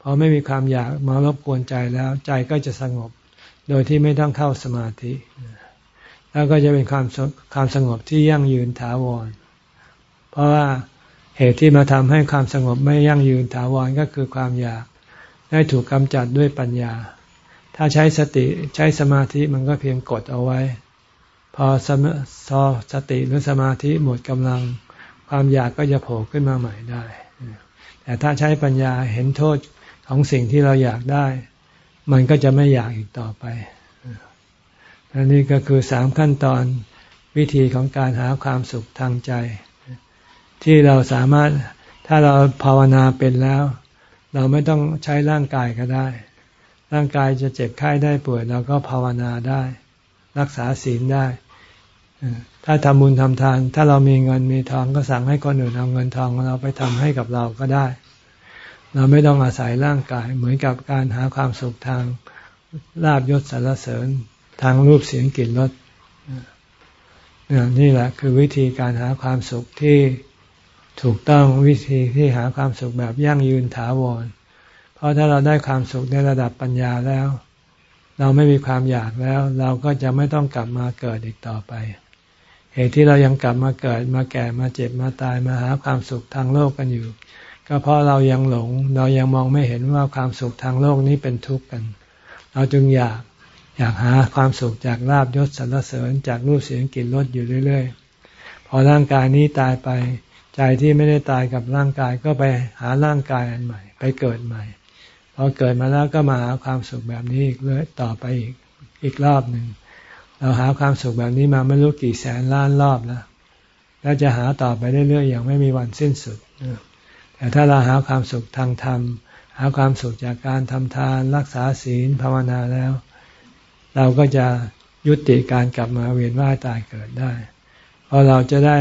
พอไม่มีความอยากมารบกวนใจแล้วใจก็จะสงบ โดยที่ไม่ต้องเข้าสมาธิ แล้วก็จะเป็นความความสงบที่ยั่งยืนถาวร เพราะว่าเหตุที่มาทำให้ความสงบไม่ยั่งยืนถาวรก็คือความอยากได้ถูกกำจัดด้วยปัญญา ถ้าใช้สติใช้สมาธิมันก็เพียงกดเอาไว้ พอสมซอสติหรือสมาธิหมดกำลัง ความอยากก็จะโผล่ขึ้นมาใหม่ได้ แต่ถ้าใช้ปัญญาเห็นโทษของสิ่งที่เราอยากได้ มันก็จะไม่อยากอีกต่อไปอันนี้ก็คือสามขั้นตอนวิธีของการหาความสุขทางใจ ที่เราสามารถถ้าเราภาวนาเป็นแล้ว เราไม่ต้องใช้ร่างกายก็ได้ ร่างกายจะเจ็บไข้ได้ป่วยเราก็ภาวนาได้ รักษาศีลได้ถ้าทำบุญทำทาน ถ้าเรามีเงินมีทองก็สั่งให้คนอื่นเอาเงินทองของเราไปทำให้กับเราก็ได้ เราไม่ต้องอาศัยร่างกาย เหมือนกับการหาความสุขทางลาบยศสารเสริญ ทางรูปเสียงกลิ่นรสนี่แหละคือวิธีการหาความสุขที่ถูกต้องวิธีที่หาความสุขแบบยั่งยืนถาวร เพราะถ้าเราได้ความสุขในระดับปัญญาแล้ว เราไม่มีความอยากแล้ว เราก็จะไม่ต้องกลับมาเกิดอีกต่อไป เหตุที่เรายังกลับมาเกิดมาแก่มาเจ็บมาตายมาหาความสุขทางโลกกันอยู่ ก็เพราะเรายังหลง เรายังมองไม่เห็นว่าความสุขทางโลกนี้เป็นทุกข์กัน เราจึงอยากอยากหาความสุขจากลาบยศสรรเสริญจากรูปเสียงกลิ่นรสอยู่เรื่อย ๆ พอร่างกายนี้ตายไป ใจที่ไม่ได้ตายกับร่างกายก็ไปหาร่างกายอันใหม่ ไปเกิดใหม่ อเกิดมาแล้วก็มาหาความสุขแบบนี้อีกเลยต่อไปอีกอีกรอบหนึ่งเราหาความสุขแบบนี้มาไม่รู้กี่แสนล้านรอบแล้วแล้วจะหาต่อไปเรื่อยๆอย่างไม่มีวันสิ้นสุดแต่ถ้าเราหาความสุขทางธรรม หาความสุขจากการทำทาน รักษาศีลภาวนาแล้ว เราก็จะยุติการกลับมาเวียนว่ายตายเกิดได้ เพราะเราจะได้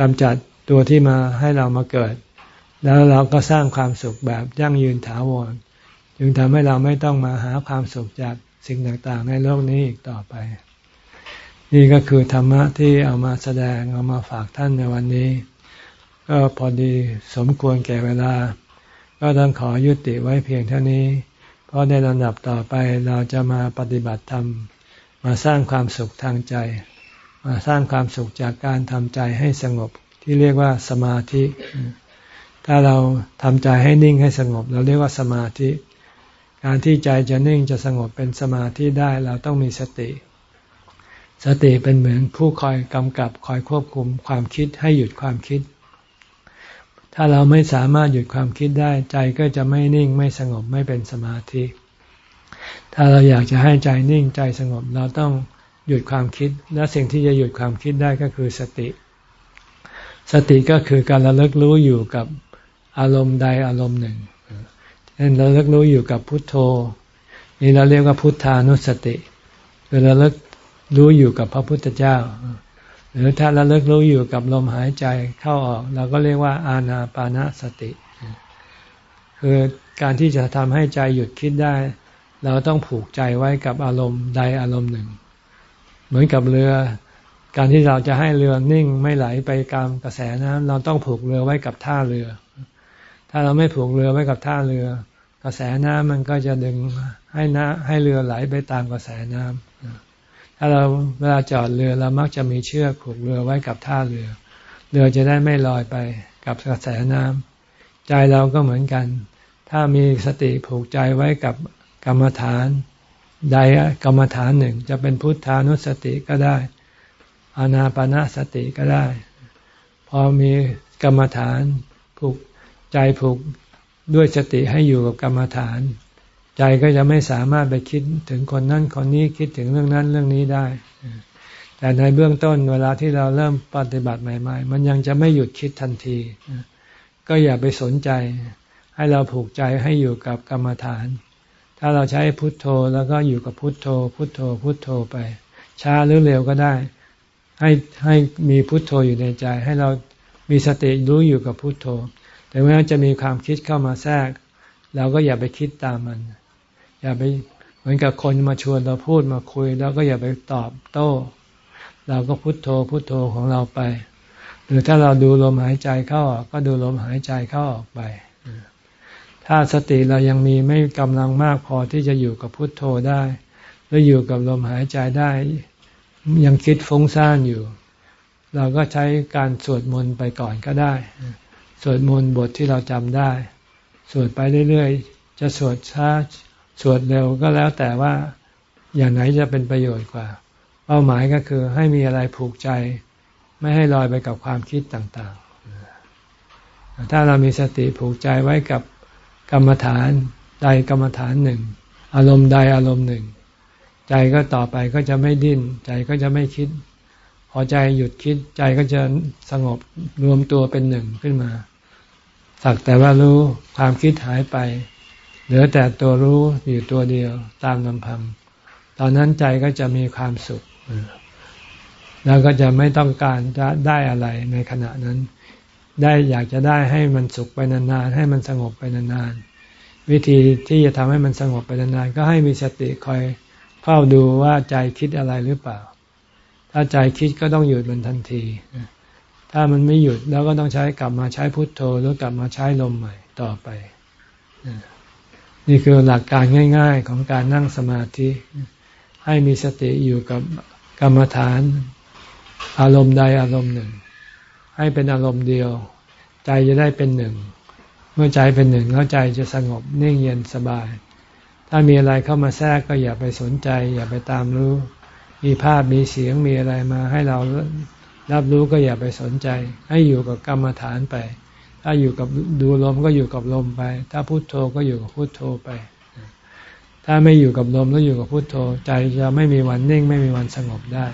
กำจัดตัวที่มาให้เรามาเกิด แล้วเราก็สร้างความสุขแบบยั่งยืนถาวร จึงทำให้เราไม่ต้องมาหาความสุขจากสิ่งต่างๆ ในโลกนี้อีกต่อไป นี่ก็คือธรรมะที่เอามาแสดงเอามาฝากท่านในวันนี้ ก็พอดีสมควรแก่เวลา ก็ต้องขอยุติไว้เพียงเท่านี้ เพราะในลำดับต่อไปเราจะมาปฏิบัติธรรม มาสร้างความสุขทางใจ มาสร้างความสุขจากการทำใจให้สงบที่เรียกว่าสมาธิ ถ้าเราทำใจให้นิ่งให้สงบ เราเรียกว่าสมาธิ การที่ใจจะนิ่งจะสงบเป็นสมาธิได้เราต้องมีสติ สติเป็นเหมือนผู้คอยกำกับคอยควบคุมความคิดให้หยุดความคิด ถ้าเราไม่สามารถหยุดความคิดได้ใจก็จะไม่นิ่งไม่สงบไม่เป็นสมาธิ ถ้าเราอยากจะให้ใจนิ่งใจสงบเราต้องหยุดความคิด และสิ่งที่จะหยุดความคิดได้ก็คือสติ สติก็คือการระลึกรู้อยู่กับอารมณ์ใดอารมณ์หนึ่ง เช่นระลึกรู้อยู่กับพุทโธ นี่เราเรียกว่าพุทธานุสติคือระลึกรู้อยู่กับพระพุทธเจ้า หรือถ้าเระลึกรู้อยู่กับลมหายใจเข้าออก เราก็เรียกว่าอาณาปานาสติ คือการที่จะทำให้ใจหยุดคิดได้ เราต้องผูกใจไว้กับอารมณ์ใดอารมณ์หนึ่ง เหมือนกับเรือ การที่เราจะให้เรือนิ่งไม่ไหลไปตามกระแสน้ำเราต้องผูกเรือไว้กับท่าเรือ ถ้าเราไม่ผูกเรือไว้กับท่าเรือ กระแสน้ำมันก็จะดึงให้น้าให้เรือไหลไปตามกระแสน้ำถ้าเราเวลาจอดเรือเรามักจะมีเชือกผูกเรือไว้กับท่าเรือ เรือจะได้ไม่ลอยไปกับกระแสน้ำใจเราก็เหมือนกัน ถ้ามีสติผูกใจไว้กับกรรมฐานใดกรรมฐานหนึ่ง จะเป็นพุทธานุสติก็ได้อานาปนาสติก็ได้ พอมีกรรมฐานผูกใจผูก ด้วยสติให้อยู่กับกรรมฐาน ใจก็จะไม่สามารถไปคิดถึงคนนั้นคนนี้คิดถึงเรื่องนั้นเรื่องนี้ได้ แต่ในเบื้องต้นเวลาที่เราเริ่มปฏิบัติใหม่ ๆ มันยังจะไม่หยุดคิดทันที ก็อย่าไปสนใจ ให้เราผูกใจให้อยู่กับกรรมฐาน ถ้าเราใช้พุทโธแล้วก็อยู่กับพุทโธ พุทโธ พุทโธไป ช้าหรือเร็วก็ได้ ให้ให้มีพุทโธอยู่ในใจ ให้เรามีสติรู้อยู่กับพุทโธ แต่เมื่อจะมีความคิดเข้ามาแทรก เราก็อย่าไปคิดตามมัน อย่าไปเหมือนกับคนมาชวนเราพูดมาคุยแล้วก็อย่าไปตอบโต้ เราก็พุทโธพุทโธของเราไป หรือถ้าเราดูลมหายใจเข้าออกก็ดูลมหายใจเข้าออกไป ถ้าสติเรายังมีไม่กำลังมากพอที่จะอยู่กับพุทโธได้หรืออยู่กับลมหายใจได้ยังคิดฟุ้งซ่านอยู่ เราก็ใช้การสวดมนต์ไปก่อนก็ได้ สวดมนต์บทที่เราจำได้ สวดไปเรื่อยๆ จะสวดช้าสวดเร็วก็แล้วแต่ว่าอย่างไหนจะเป็นประโยชน์กว่า เป้าหมายก็คือให้มีอะไรผูกใจ ไม่ให้ลอยไปกับความคิดต่างๆ ถ้าเรามีสติผูกใจไว้กับกรรมฐานใดกรรมฐานหนึ่ง อารมณ์ใดอารมณ์หนึ่ง ใจก็ต่อไปก็จะไม่ดิ้น ใจก็จะไม่คิด อใจหยุดคิดใจก็จะสงบรวมตัวเป็นหนึ่งขึ้นมา สักแต่ว่ารู้ความคิดหายไป เหลือแต่ตัวรู้อยู่ตัวเดียวตามลำพัง ตอนนั้นใจก็จะมีความสุข แล้วก็จะไม่ต้องการจะได้อะไรในขณะนั้น ได้อยากจะได้ให้มันสุขไปนานๆ ให้มันสงบไปนานๆ วิธีที่จะทำให้มันสงบไปนานๆ ก็ให้มีสติคอยเฝ้าดูว่าใจคิดอะไรหรือเปล่า ถ้าใจคิดก็ต้องหยุดมันทันที ถ้ามันไม่หยุดแล้วก็ต้องใช้กลับมาใช้พุทโธหรือกลับมาใช้ลมใหม่ต่อไป นี่คือหลักการง่าย ๆ ของการนั่งสมาธิ ให้มีสติอยู่กับกรรมฐาน อารมณ์ใดอารมณ์หนึ่ง ให้เป็นอารมณ์เดียว ใจจะได้เป็นหนึ่ง เมื่อใจเป็นหนึ่งแล้วใจจะสงบนิ่งเย็นสบาย ถ้ามีอะไรเข้ามาแทรกก็อย่าไปสนใจ อย่าไปตามรู้ มีภาพมีเสียงมีอะไรมาให้เรารับรู้ก็อย่าไปสนใจ ให้อยู่กับกรรมฐานไป ถ้าอยู่กับดูลมก็อยู่กับลมไป ถ้าพุโทโธก็อยู่กับพุโทโธไป ถ้าไม่อยู่กับลมแล้วอยู่กับพุโทโธ ใจจะไม่มีวันนิ่ง ไม่มีวันสงบได้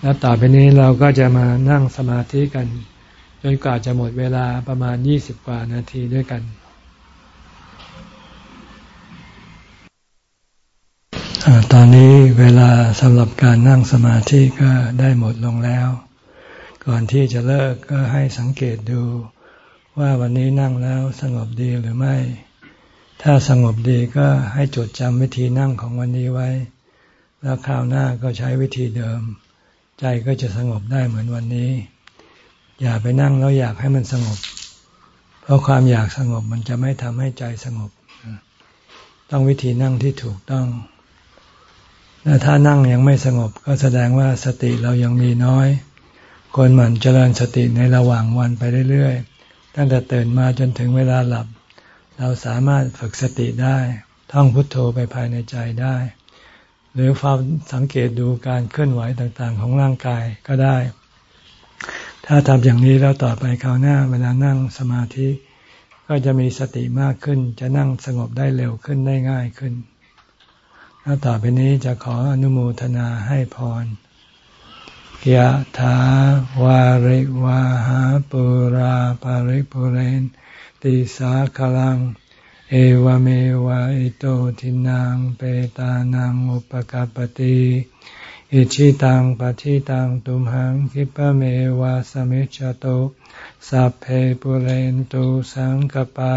แล้วต่อไปนี้เราก็จะมานั่งสมาธิกัน จนกว่าจะหมดเวลาประมาณยี่สิบกว่านาทีด้วยกัน ตอนนี้เวลาสำหรับการนั่งสมาธิก็ได้หมดลงแล้ว ก่อนที่จะเลิกก็ให้สังเกตดู ว่าวันนี้นั่งแล้วสงบดีหรือไม่ ถ้าสงบดีก็ให้จดจำวิธีนั่งของวันนี้ไว้ แล้วคราวหน้าก็ใช้วิธีเดิม ใจก็จะสงบได้เหมือนวันนี้ อย่าไปนั่งแล้วอยากให้มันสงบ เพราะความอยากสงบมันจะไม่ทำให้ใจสงบ ต้องวิธีนั่งที่ถูกต้อง ถ้านั่งยังไม่สงบก็แสดงว่าสติเรายังมีน้อยควรหมั่นเจริญสติในระหว่างวันไปเรื่อยๆ ตั้งแต่ตื่นมาจนถึงเวลาหลับ เราสามารถฝึกสติได้ ท่องพุทโธไปภายในใจได้ หรือฟังสังเกตดูการเคลื่อนไหวต่างๆ ของร่างกายก็ได้ ถ้าทำอย่างนี้แล้วต่อไปคราวหน้าเวลานั่งสมาธิ ก็จะมีสติมากขึ้น จะนั่งสงบได้เร็วขึ้นได้ง่ายขึ้น แล้วต่อไปนี้จะขออนุโมทนาให้พรยะถาวาริวาหาปุราปาริปุเรนติสาคลัง เอวเมวะอิโตทินังเปตานังอุปกปติอิชิตังปฏิตังตุมหังคิปะเมวะสมิจจโตสัพเพปุเรนตุสังกปา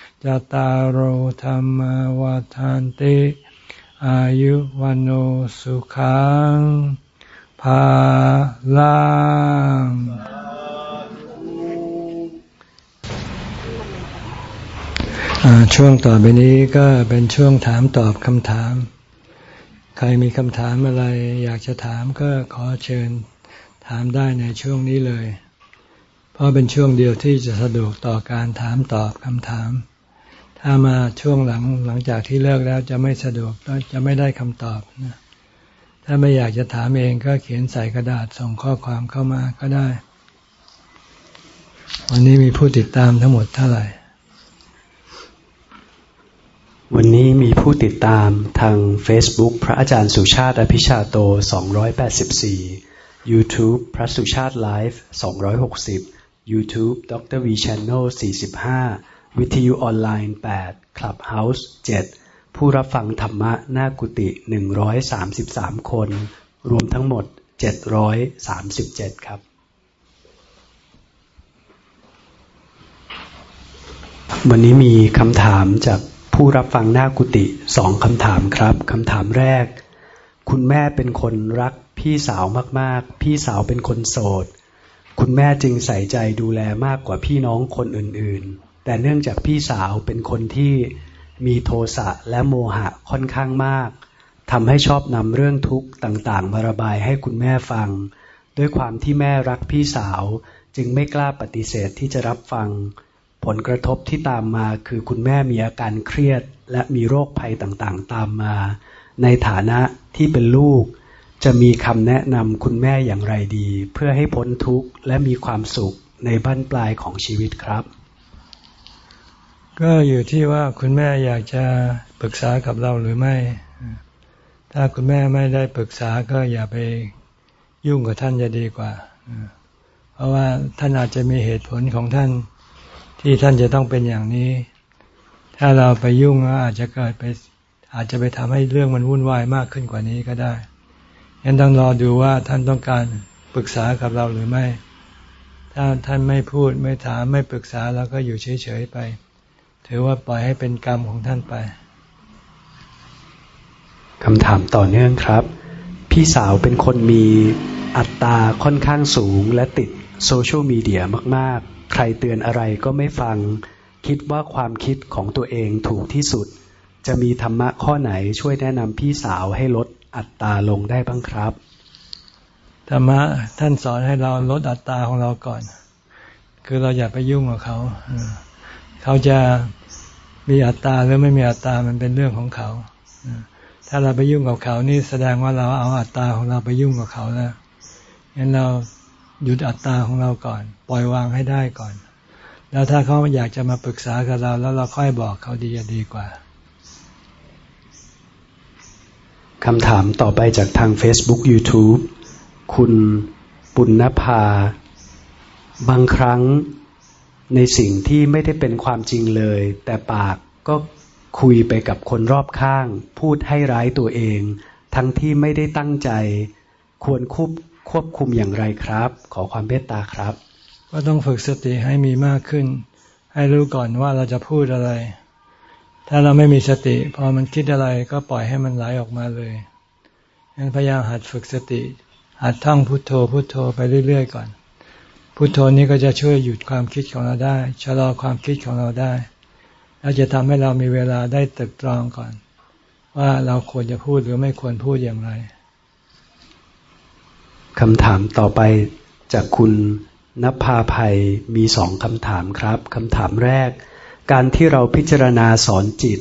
จตารโหธรรมวาทานติอายุวันโอสุขังภาลังช่วงต่อไปนี้ก็เป็นช่วงถามตอบคำถาม ใครมีคำถามอะไร อยากจะถามก็ขอเชิญถามได้ในช่วงนี้เลย เพราะเป็นช่วงเดียวที่จะสะดวกต่อการถามตอบคำถาม ถ้ามาช่วงหลังหลังจากที่เลิกแล้วจะไม่สะดวกก็จะไม่ได้คำตอบนะถ้าไม่อยากจะถามเองก็เขียนใส่กระดาษส่งข้อความเข้ามาก็ได้ วันนี้มีผู้ติดตามทั้งหมดเท่าไหร่ วันนี้มีผู้ติดตามทาง Facebook พระอาจารย์สุชาติอภิชาโต 284 YouTube พระสุชาติไลฟ์ 260 YouTube ดร V Channel 45 วิทยุออนไลน์8 Clubhouse 7ผู้รับฟังธรรมะหน้ากุฏิ133 คน รวมทั้งหมด 737 ครับ วันนี้มีคำถามจากผู้รับฟังหน้ากุฏิสองคำถามครับคำถามแรก คุณแม่เป็นคนรักพี่สาวมากๆ พี่สาวเป็นคนโสด คุณแม่จึงใส่ใจดูแลมากกว่าพี่น้องคนอื่นๆ แต่เนื่องจากพี่สาวเป็นคนที่มีโทสะและโมหะค่อนข้างมากทำให้ชอบนำเรื่องทุกข์ต่างๆ มาระบายให้คุณแม่ฟัง ด้วยความที่แม่รักพี่สาว จึงไม่กล้าปฏิเสธที่จะรับฟัง ผลกระทบที่ตามมาคือคุณแม่มีอาการเครียด และมีโรคภัยต่างๆ ตามมา ในฐานะที่เป็นลูก จะมีคำแนะนำคุณแม่อย่างไรดี เพื่อให้พ้นทุกข์และมีความสุขในบั้นปลายของชีวิตครับ ก็อยู่ที่ว่าคุณแม่อยากจะปรึกษากับเราหรือไม่ ถ้าคุณแม่ไม่ได้ปรึกษาก็อย่าไปยุ่งกับท่านจะดีกว่า เพราะว่าท่านอาจจะมีเหตุผลของท่านที่ท่านจะต้องเป็นอย่างนี้ ถ้าเราไปยุ่งก็อาจจะเกิดไป อาจจะไปทำให้เรื่องมันวุ่นวายมากขึ้นกว่านี้ก็ได้ยังต้องรอดูว่าท่านต้องการปรึกษากับเราหรือไม่ ถ้าท่านไม่พูดไม่ถามไม่ปรึกษาเราก็อยู่เฉยๆไป ถือว่าปล่อยให้เป็นกรรมของท่านไปคำถามต่อเนื่องครับ พี่สาวเป็นคนมีอัตราค่อนข้างสูงและติดโซเชียลมีเดียมาก ๆ ใครเตือนอะไรก็ไม่ฟัง คิดว่าความคิดของตัวเองถูกที่สุด จะมีธรรมะข้อไหนช่วยแนะนำพี่สาวให้ลดอัตราลงได้บ้างครับ ธรรมะท่านสอนให้เราลดอัตราของเราก่อน คือเราอย่าไปยุ่งกับเขา เขาจะ มีอัตราหรือไม่มีอัตรามันเป็นเรื่องของเขา ถ้าเราไปยุ่งกับเขานี่แสดงว่าเราเอาอัตราของเราไปยุ่งกับเขาแล้วงั้นเราหยุดอัตราของเราก่อน ปล่อยวางให้ได้ก่อน แล้วถ้าเขาอยากจะมาปรึกษากับเราแล้วเราค่อยบอกเขาดีจะดีกว่าคำถามต่อไปจากทาง Facebook YouTube คุณปุณณภา บางครั้ง ในสิ่งที่ไม่ได้เป็นความจริงเลย แต่ปากก็คุยไปกับคนรอบข้าง พูดให้ร้ายตัวเอง ทั้งที่ไม่ได้ตั้งใจ ควรควบควบคุมอย่างไรครับ ขอความเมตตาครับ ก็ต้องฝึกสติให้มีมากขึ้น ให้รู้ก่อนว่าเราจะพูดอะไร ถ้าเราไม่มีสติ พอมันคิดอะไรก็ปล่อยให้มันไหลออกมาเลยงั้นพยายามหัดฝึกสติ หัดท่องพุทโธพุทโธไปเรื่อยๆก่อน พุทโธนี้ก็จะช่วยหยุดความคิดของเราได้ชะลอความคิดของเราได้ แล้วจะทำให้เรามีเวลาได้ตึกตรองก่อน ว่าเราควรจะพูดหรือไม่ควรพูดอย่างไรคำถามต่อไปจากคุณนภาภัยมีสองคำถามครับคำถามแรก การที่เราพิจารณาสอนจิต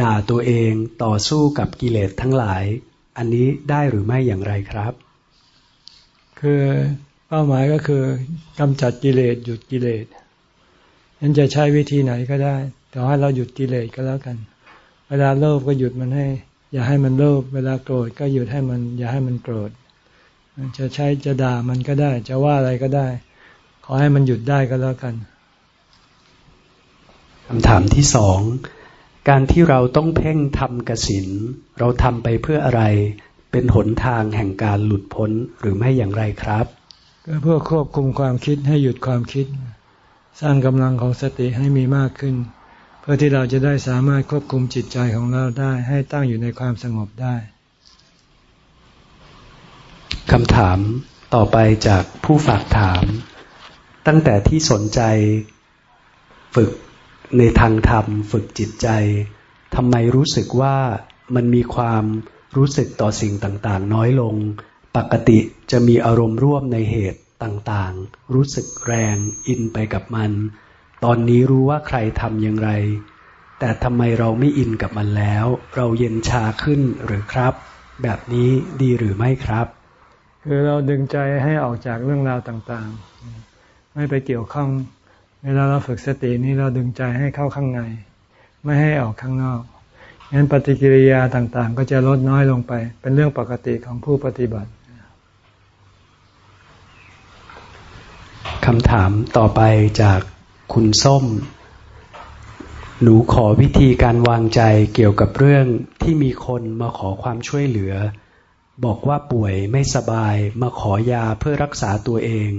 ด่าตัวเองต่อสู้กับกิเลสทั้งหลาย อันนี้ได้หรือไม่อย่างไรครับ คือ เป้าหมายก็คือกำจัดกิเลสหยุดกิเลสนั้นจะใช้วิธีไหนก็ได้ แต่ให้เราหยุดกิเลสก็แล้วกัน เวลาโลภก็หยุดมันให้ อย่าให้มันโลภเวลาโกรธก็หยุดให้มัน อย่าให้มันโกรธจะใช้จะด่ามันก็ได้ จะว่าอะไรก็ได้ ขอให้มันหยุดได้ก็แล้วกันคำถามที่สองการที่เราต้องเพ่งทำกสินเราทำไปเพื่ออะไร เป็นหนทางแห่งการหลุดพ้นหรือไม่อย่างไรครับ ก็เพื่อควบคุมความคิดให้หยุดความคิด สร้างกำลังของสติให้มีมากขึ้น เพื่อที่เราจะได้สามารถควบคุมจิตใจของเราได้ ให้ตั้งอยู่ในความสงบได้คำถามต่อไปจากผู้ฝากถาม ตั้งแต่ที่สนใจฝึกในทางธรรม ฝึกจิตใจทำไมรู้สึกว่ามันมีความรู้สึกต่อสิ่งต่างๆ น้อยลง ปกติจะมีอารมณ์ร่วมในเหตุต่างๆ รู้สึกแรงอินไปกับมัน ตอนนี้รู้ว่าใครทำอย่างไร แต่ทำไมเราไม่อินกับมันแล้ว เราเย็นชาขึ้นหรือครับ แบบนี้ดีหรือไม่ครับ คือเราดึงใจให้ออกจากเรื่องราวต่างๆ ไม่ไปเกี่ยวข้อง เวลาเราฝึกสตินี้เราดึงใจให้เข้าข้างใน ไม่ให้ออกข้างนอกงั้นปฏิกิริยาต่างๆ ก็จะลดน้อยลงไป เป็นเรื่องปกติของผู้ปฏิบัติ คำถามต่อไปจากคุณส้ม หนูขอวิธีการวางใจเกี่ยวกับเรื่องที่มีคนมาขอความช่วยเหลือ บอกว่าป่วยไม่สบายมาขอยาเพื่อรักษาตัวเอง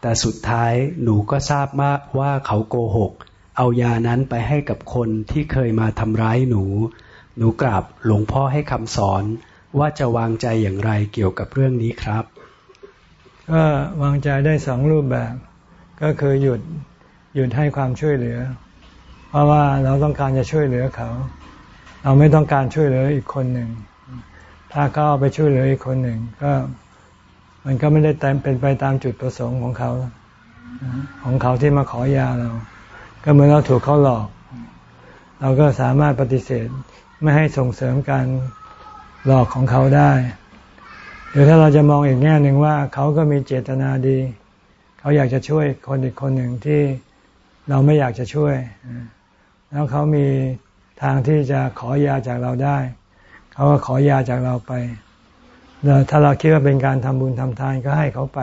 แต่สุดท้ายหนูก็ทราบมากว่าเขาโกหก เอายานั้นไปให้กับคนที่เคยมาทำร้ายหนู หนูกราบหลวงพ่อให้คำสอนว่าจะวางใจอย่างไรเกี่ยวกับเรื่องนี้ครับ ก็วางใจได้สองรูปแบบ ก็คือหยุดหยุดให้ความช่วยเหลือ เพราะว่าเราต้องการจะช่วยเหลือเขา เราไม่ต้องการช่วยเหลืออีกคนหนึ่ง ถ้าเขาเอาไปช่วยเหลืออีกคนหนึ่ง ก็มันก็ไม่ได้แต่เป็นไปตามจุดประสงค์ของเขา ของเขาที่มาขอยาเรา ก็เหมือนเราถูกเขาหลอก เราก็สามารถปฏิเสธไม่ให้ส่งเสริมการหลอกของเขาได้ หรือถ้าเราจะมองอีกแง่หนึ่งว่า เขาก็มีเจตนาดี เขาอยากจะช่วยคนอีกคนหนึ่งที่เราไม่อยากจะช่วย แล้วเขามีทางที่จะขอยาจากเราได้ เขาก็ขอยาจากเราไปแล้วถ้าเราคิดว่าเป็นการทำบุญทำทานก็ให้เขาไป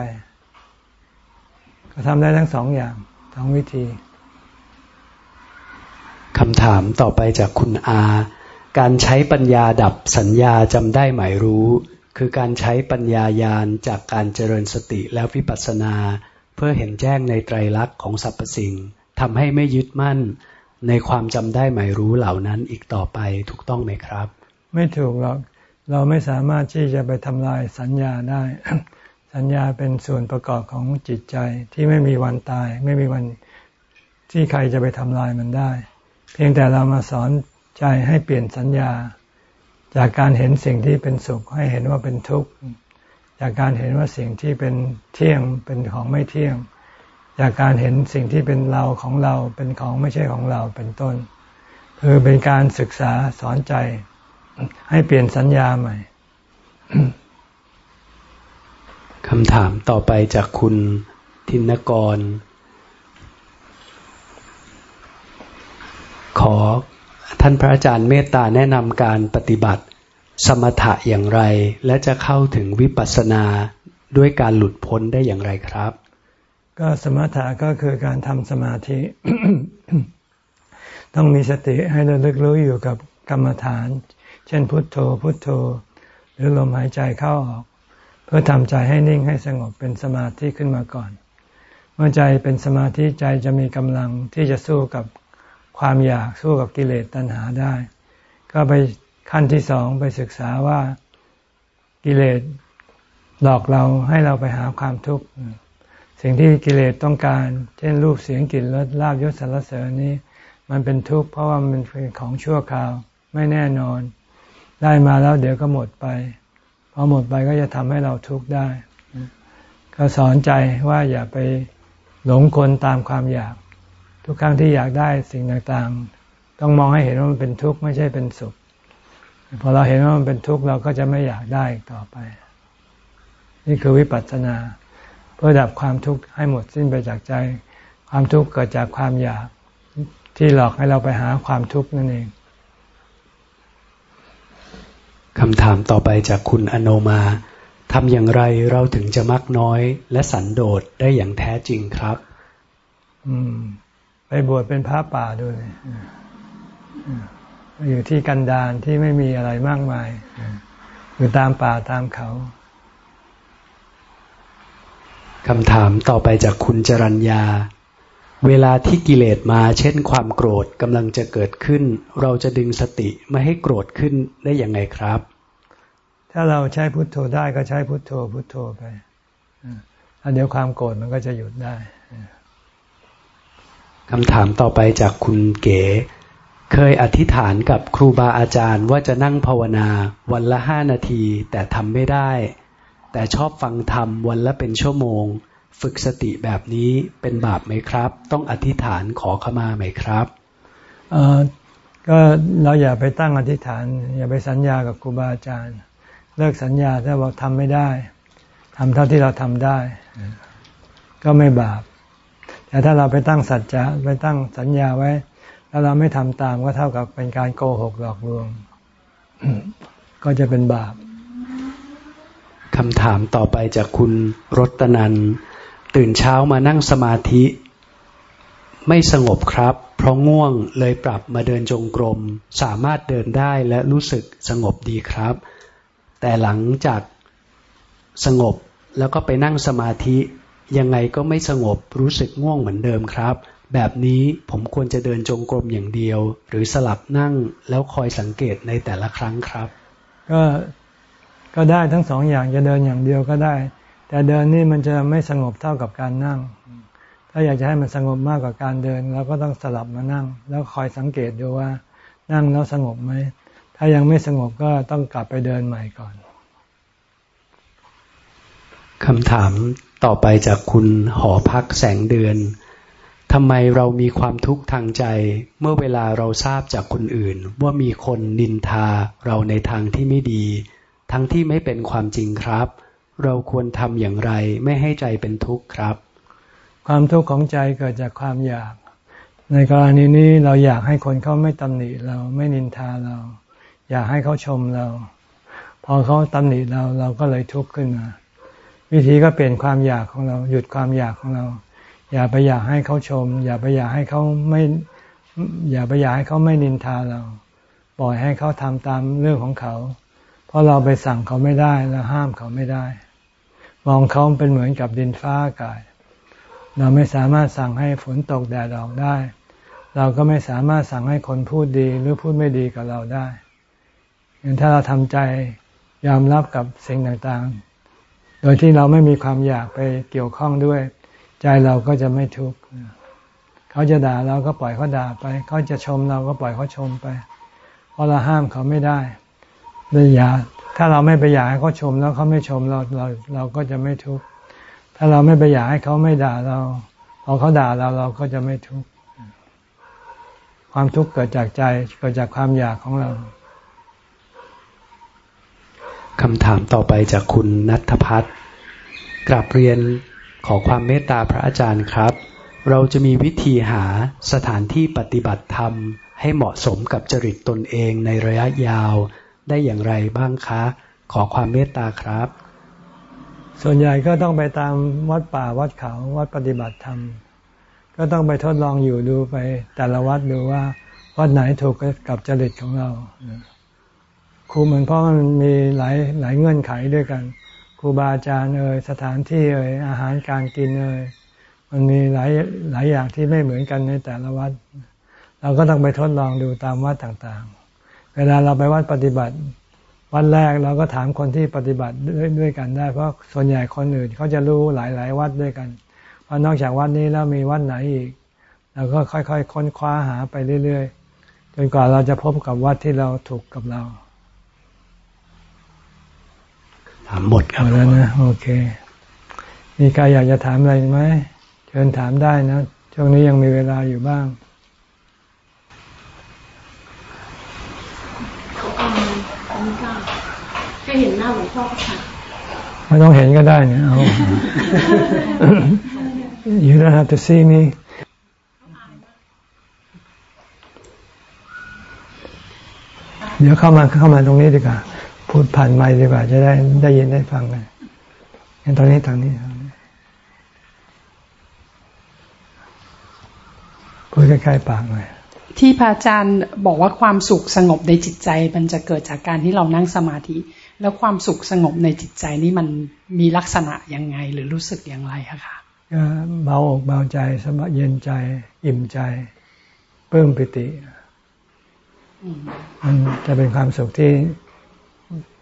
ก็ทำได้ทั้งสองอย่างทั้งวิธีคำถามต่อไปจากคุณอา การใช้ปัญญาดับสัญญาจำได้หมายรู้ คือการใช้ปัญญายาณจากการเจริญสติแล้ววิปัสสนา เพื่อเห็นแจ้งในไตรลักษณ์ของสรรพสิ่งทำให้ไม่ยึดมั่นในความจำได้หมายรู้เหล่านั้นอีกต่อไปถูกต้องไหมครับ ไม่ถูกหรอกเราไม่สามารถที่จะไปทำลายสัญญาได้ สัญญาเป็นส่วนประกอบของจิตใจที่ไม่มีวันตาย ไม่มีวันที่ใครจะไปทำลายมันได้ เพียงแต่เรามาสอนใจให้เปลี่ยนสัญญา จากการเห็นสิ่งที่เป็นสุขให้เห็นว่าเป็นทุกข์ จากการเห็นว่าสิ่งที่เป็นเที่ยงเป็นของไม่เที่ยง จากการเห็นสิ่งที่เป็นเราของเราเป็นของไม่ใช่ของเราเป็นต้น คือเป็นการศึกษาสอนใจ ให้เปลี่ยนสัญญาใหม่คำถามต่อไปจากคุณทินกร ขอท่านพระอาจารย์เมตตาแนะนำการปฏิบัติ สมถะอย่างไร และจะเข้าถึงวิปัสสนาด้วยการหลุดพ้นได้อย่างไรครับ ก็สมถะก็คือการทำสมาธิ ต้องมีสติให้ระลึกรู้อยู่กับกรรมฐาน เช่นพุทโธ พุทโธ หรือลมหายใจเข้าออก เพื่อทำใจให้นิ่งให้สงบเป็นสมาธิขึ้นมาก่อน เมื่อใจเป็นสมาธิใจจะมีกำลังที่จะสู้กับความอยากสู้กับกิเลสตัณหาได้ ก็ไป ขั้นที่สองไปศึกษาว่ากิเลสหลอกเราให้เราไปหาความทุกข์ สิ่งที่กิเลสต้องการ เช่นรูปเสียงกลิ่นรสลาบยศสารเสริญนี้ มันเป็นทุกข์เพราะว่ามันเป็นของชั่วคราวไม่แน่นอน ได้มาแล้วเดี๋ยวก็หมดไปพอหมดไปก็จะทำให้เราทุกข์ได้ ก็สอนใจว่าอย่าไปหลงคนตามความอยาก ทุกครั้งที่อยากได้สิ่งต่างๆ ต้องมองให้เห็นว่ามันเป็นทุกข์ไม่ใช่เป็นสุข พอเราเห็นว่ามันเป็นทุกข์เราก็จะไม่อยากได้ต่อไป นี่คือวิปัสสนา เพื่อดับความทุกข์ให้หมดสิ้นไปจากใจ ความทุกข์เกิดจากความอยากที่หลอกให้เราไปหาความทุกข์นั่นเองคำถามต่อไปจากคุณอโนมาทำอย่างไรเราถึงจะมักน้อย และสันโดษได้อย่างแท้จริงครับ อืม ไปบวชเป็นพระป่าด้วย อยู่ที่กันดารที่ไม่มีอะไรมากมาย อยู่ตามป่าตามเขาคำถามต่อไปจากคุณจรัญญา เวลาที่กิเลสมาเช่นความโกรธกำลังจะเกิดขึ้น เราจะดึงสติไม่ให้โกรธขึ้นได้อย่างไงครับ ถ้าเราใช้พุทโธได้ก็ใช้พุทโธ พุทโธไปแล้วเดี๋ยวความโกรธมันก็จะหยุดได้คำถามต่อไปจากคุณเก๋ เคยอธิษฐานกับครูบาอาจารย์ว่าจะนั่งภาวนาวันละห้านาทีแต่ทำไม่ได้ แต่ชอบฟังธรรมวันละเป็นชั่วโมง ฝึกสติแบบนี้เป็นบาปไหมครับ ต้องอธิษฐานขอขมาไหมครับเออก็เราอย่าไปตั้งอธิษฐาน อย่าไปสัญญากับครูบาอาจารย์ เลิกสัญญาถ้าบอกทำไม่ได้ทำเท่าที่เราทำได้ ก็ไม่บาป แต่ถ้าเราไปตั้งสัจจะไปตั้งสัญญาไว้ แล้วเราไม่ทำตามก็เท่ากับเป็นการโกหกหลอกลวง ก็จะเป็นบาปคำถามต่อไปจากคุณรตนัน ตื่นเช้ามานั่งสมาธิ ไม่สงบครับ เพราะง่วงเลยปรับมาเดินจงกรม สามารถเดินได้และรู้สึกสงบดีครับ แต่หลังจากสงบแล้วก็ไปนั่งสมาธิ ยังไงก็ไม่สงบรู้สึกง่วงเหมือนเดิมครับ แบบนี้ผมควรจะเดินจงกรมอย่างเดียว หรือสลับนั่งแล้วคอยสังเกตในแต่ละครั้งครับ ก็ก็ได้ทั้งสองอย่างจะเดินอย่างเดียวก็ได้ แต่เดินนี่มันจะไม่สงบเท่ากับการนั่ง ถ้าอยากจะให้มันสงบมากกว่าการเดินเราก็ต้องสลับมานั่ง แล้วคอยสังเกตดูว่านั่งแล้วสงบไหมถ้ายังไม่สงบก็ต้องกลับไปเดินใหม่ก่อนคำถามต่อไปจากคุณหอพักแสงเดือน ทำไมเรามีความทุกข์ทางใจ เมื่อเวลาเราทราบจากคนอื่น ว่ามีคนนินทาเราในทางที่ไม่ดี ทั้งที่ไม่เป็นความจริงครับ เราควรทำอย่างไรไม่ให้ใจเป็นทุกข์ครับ ความทุกข์ของใจเกิดจากความอยาก ในกรณีนี้เราอยากให้คนเขาไม่ตำหนิเราไม่นินทาเรา อยากให้เขาชมเรา พอเขาตำหนิเราเราก็เลยทุกข์ขึ้นมา วิธีก็เปลี่ยนความอยากของเรา หยุดความอยากของเรา อย่าไปอยากให้เขาชม อย่าไปอยากให้เขาไม่ อย่าไปอยากให้เขาไม่นินทาเรา ปล่อยให้เขาทำตามเรื่องของเขา เพราะเราไปสั่งเขาไม่ได้และห้ามเขาไม่ได้ มองเขาเป็นเหมือนกับดินฟ้าอากาศเราไม่สามารถสั่งให้ฝนตกแดดออกได้ เราก็ไม่สามารถสั่งให้คนพูดดีหรือพูดไม่ดีกับเราได้ย่งถ้าเราทำใจยอมรับกับสิ่งต่างๆ โดยที่เราไม่มีความอยากไปเกี่ยวข้องด้วย ใจเราก็จะไม่ทุกข์เขาจะด่าเราก็ปล่อยเขาด่าไป เขาจะชมเราก็ปล่อยเขาชมไปเพราะเราห้ามเขาไม่ได้เลยอย่าถ้าเราไม่ไปอยากให้เขาชมแล้วเขาไม่ชมเราเราเราก็จะไม่ทุกข์ถ้าเราไม่ไปอยากให้เขาไม่ด่าเราพอเขาด่าเราเราก็จะไม่ทุกข์ความทุกข์เกิดจากใจเกิดจากความอยากของเราคำถามต่อไปจากคุณนัทพัฒน์กลับเรียน ขอความเมตตาพระอาจารย์ครับ เราจะมีวิธีหาสถานที่ปฏิบัติธรรม ให้เหมาะสมกับจริตตนเองในระยะยาวได้อย่างไรบ้างคะ ขอความเมตตาครับ ส่วนใหญ่ก็ต้องไปตามวัดป่าวัดเขาวัดปฏิบัติธรรม ก็ต้องไปทดลองอยู่ดูไป แต่ละวัดดูว่า วัดไหนถูกกับจริตของเราครูเหมือนเพราะมันมีหลายหลายเงื่อนไขด้วยกัน รูบาอาจารย์เอ่ยสถานที่เอ่ยอาหารการกินเอ่ยมันมีหลายหลายอย่างที่ไม่เหมือนกันในแต่ละวัด เราก็ต้องไปทดลองดูตามวัดต่างๆ เวลาเราไปวัดปฏิบัติ วันแรกเราก็ถามคนที่ปฏิบัติด้วยด้วยกันได้ เพราะส่วนใหญ่คนอื่นเขาจะรู้หลายๆ วัดด้วยกันเพราะนอกจากวัดนี้แล้วมีวัดไหนอีกเราก็ค่อยๆ ค้นคว้าหาไปเรื่อยๆ จนกว่าเราจะพบกับวัดที่เราถูกกับเรา ถามหมดครับแล้วนะโอเค มีใครอยากจะถามอะไรไหมเชิญถามได้นะช่วงนี้ยังมีเวลาอยู่บ้างเห็นหน้าหลวงพ่อค่ะไม่ต้องเห็นก็ได้เนี่ยเอา You don't have to see me เดี๋ยวเข้ามาเข้ามาตรงนี้ดีกว่า พูดผ่านไมค์ดีกว่าจะได้ได้ยินได้ฟังกันงั้นตอนนี้ทางนี้พูดใกล้ๆปากหน่อยที่พระอาจารย์บอกว่าความสุขสงบในจิตใจ มันจะเกิดจากการที่เรานั่งสมาธิ แล้วความสุขสงบในจิตใจนี่มันมีลักษณะยังไงหรือรู้สึกอย่างไรคะก็เบาอกเบาใจสบายเย็นใจ อิ่มใจเพิ่มปิติมันจะเป็นความสุขที่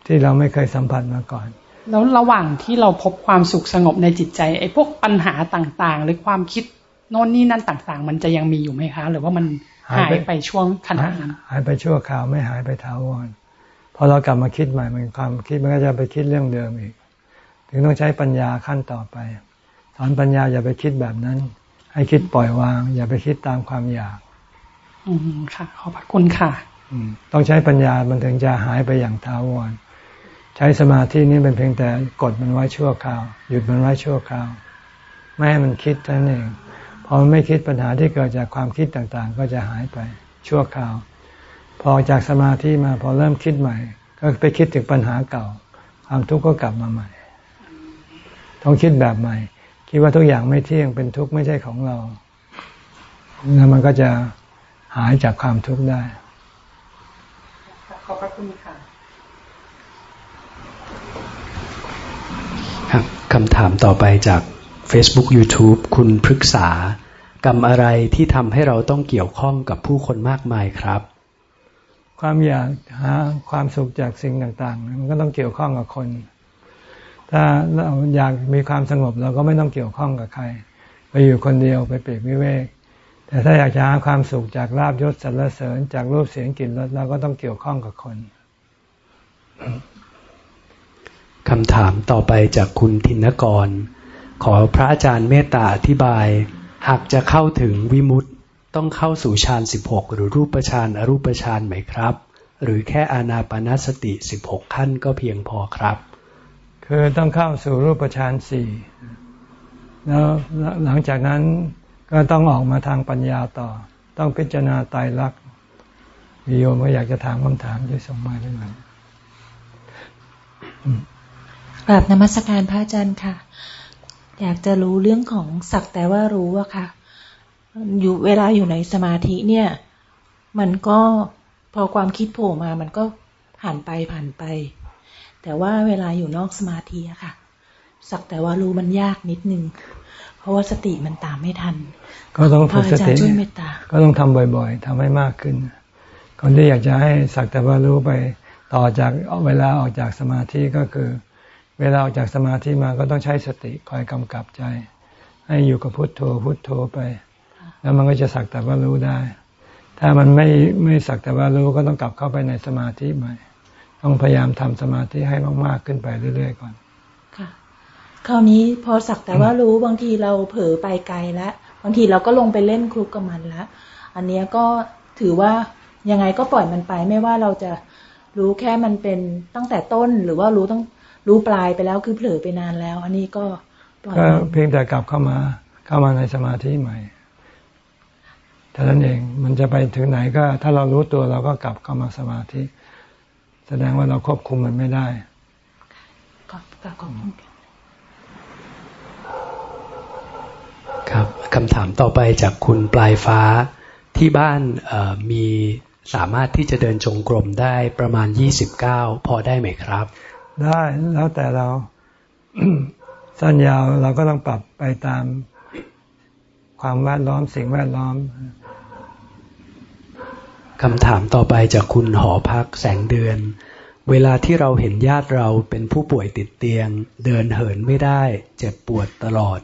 ที่เราไม่เคยสัมผัสมาก่อน แล้วระหว่างที่เราพบความสุขสงบในจิตใจไอ้พวกปัญหาต่างๆ หรือความคิดโน่นนี่นั่นต่าง ๆ มันจะยังมีอยู่ไหมคะ หรือว่ามันหายไปช่วงขณะนั้นหายไปชั่วคราวไม่หายไปถาวรพอเรากลับมาคิดใหม่มันความคิดมันก็จะไปคิดเรื่องเดิมอีก ถึงต้องใช้ปัญญาขั้นต่อไปสอนปัญญาอย่าไปคิดแบบนั้น ให้คิดปล่อยวาง อย่าไปคิดตามความอยาก อืมค่ะ ขอบพระคุณค่ะต้องใช้ปัญญามันถึงจะหายไปอย่างถาวร ใช้สมาธินี้เป็นเพียงแต่กดมันไว้ชั่วคราว หยุดมันไว้ชั่วคราว ไม่ให้มันคิดเท่านั้นเองพอมันไม่คิดปัญหาที่เกิดจากความคิดต่างๆ ก็จะหายไปชั่วคราว พอจากสมาธิมาพอเริ่มคิดใหม่ ก็ไปคิดถึงปัญหาเก่า ความทุกข์ก็กลับมาใหม่ ต้องคิดแบบใหม่ คิดว่าทุกอย่างไม่เที่ยงเป็นทุกข์ไม่ใช่ของเราแล้วมันก็จะหายจากความทุกข์ได้ ขอบพระคุณค่ะ คำถามต่อไปจาก Facebook YouTube คุณพฤกษา กรรมอะไรที่ทำให้เราต้องเกี่ยวข้องกับผู้คนมากมายครับ ความอยากหาความสุขจากสิ่งต่างๆ มันก็ต้องเกี่ยวข้องกับคน ถ้าเราอยากมีความสงบเราก็ไม่ต้องเกี่ยวข้องกับใคร ไปอยู่คนเดียวไปเปรียบวิเวก แต่ถ้าอยากจะหาความสุขจากลาบยศสรรเสริญ จากรูปเสียงกลิ่นรสเราก็ต้องเกี่ยวข้องกับคน คำถามต่อไปจากคุณธินกร ขอพระอาจารย์เมตตาอธิบาย หากจะเข้าถึงวิมุตตต้องเข้าสู่ฌานสิบหกหรือรูปฌานอรูปฌานไหมครับ หรือแค่อานาปนาสติสิบหกขั้นก็เพียงพอครับ คือต้องเข้าสู่รูปฌานสี่แล้วหลังจากนั้นก็ต้องออกมาทางปัญญาต่อ ต้องพิจารณาตายรักมีโยมก็อยากจะถามคำถามที่ส่งมาได้ไหม กราบนมัสการพระอาจารย์ค่ะ อยากจะรู้เรื่องของสักแต่ว่ารู้อะค่ะ อยู่เวลาอยู่ในสมาธิเนี่ย มันก็พอความคิดโผล่มา มันก็ผ่านไปผ่านไป แต่ว่าเวลาอยู่นอกสมาธิอะค่ะ สักแต่ว่ารู้มันยากนิดนึง เพราะว่าสติมันตามไม่ทัน ก็ต้องฝึกสติก็ต้องทำบ่อยๆทำให้มากขึ้นคนที่อยากจะให้สักแต่ว่ารู้ไปต่อจากเวลาออกจากสมาธิก็คือ เวลาออกจากสมาธิมาก็ต้องใช้สติคอยกำกับใจ ให้อยู่กับพุทโธพุทโธไป แล้วมันก็จะสักแต่ว่ารู้ได้ ถ้ามันไม่ไม่สักแต่ว่ารู้ก็ต้องกลับเข้าไปในสมาธิใหม่ ต้องพยายามทำสมาธิให้มาก ๆขึ้นไปเรื่อย ๆ ก่อน ค่ะ คราวนี้พอสักแต่ว่ารู้บางทีเราเผลอไปไกลแล้วบางทีเราก็ลงไปเล่นคลุกกับมันแล้วอันนี้ก็ถือว่ายังไงก็ปล่อยมันไป ไม่ว่าเราจะรู้แค่มันเป็นตั้งแต่ต้นหรือว่ารู้ต้อง รู้ปลายไปแล้วคือเผลอไปนานแล้ว อันนี้ก็ปล่อยก็เพียงแต่กลับเข้ามา เข้ามาในสมาธิใหม่เท่านั้นเองมันจะไปถึงไหนก็ ถ้าเรารู้ตัวเราก็กลับเข้ามาสมาธิ แสดงว่าเราควบคุมมันไม่ได้ขอบขอบคุณครับคำถามต่อไปจากคุณปลายฟ้าที่บ้านมีสามารถที่จะเดินจงกรมได้ประมาณยี่สิบเก้าพอได้ไหมครับ ได้แล้วแต่เราสั้นยาวเราก็ต้องปรับไปตามความแวดล้อมสิ่งแวดล้อมคำถามต่อไปจากคุณหอพักแสงเดือน เวลาที่เราเห็นญาติเราเป็นผู้ป่วยติดเตียง เดินเหินไม่ได้ เจ็บปวดตลอด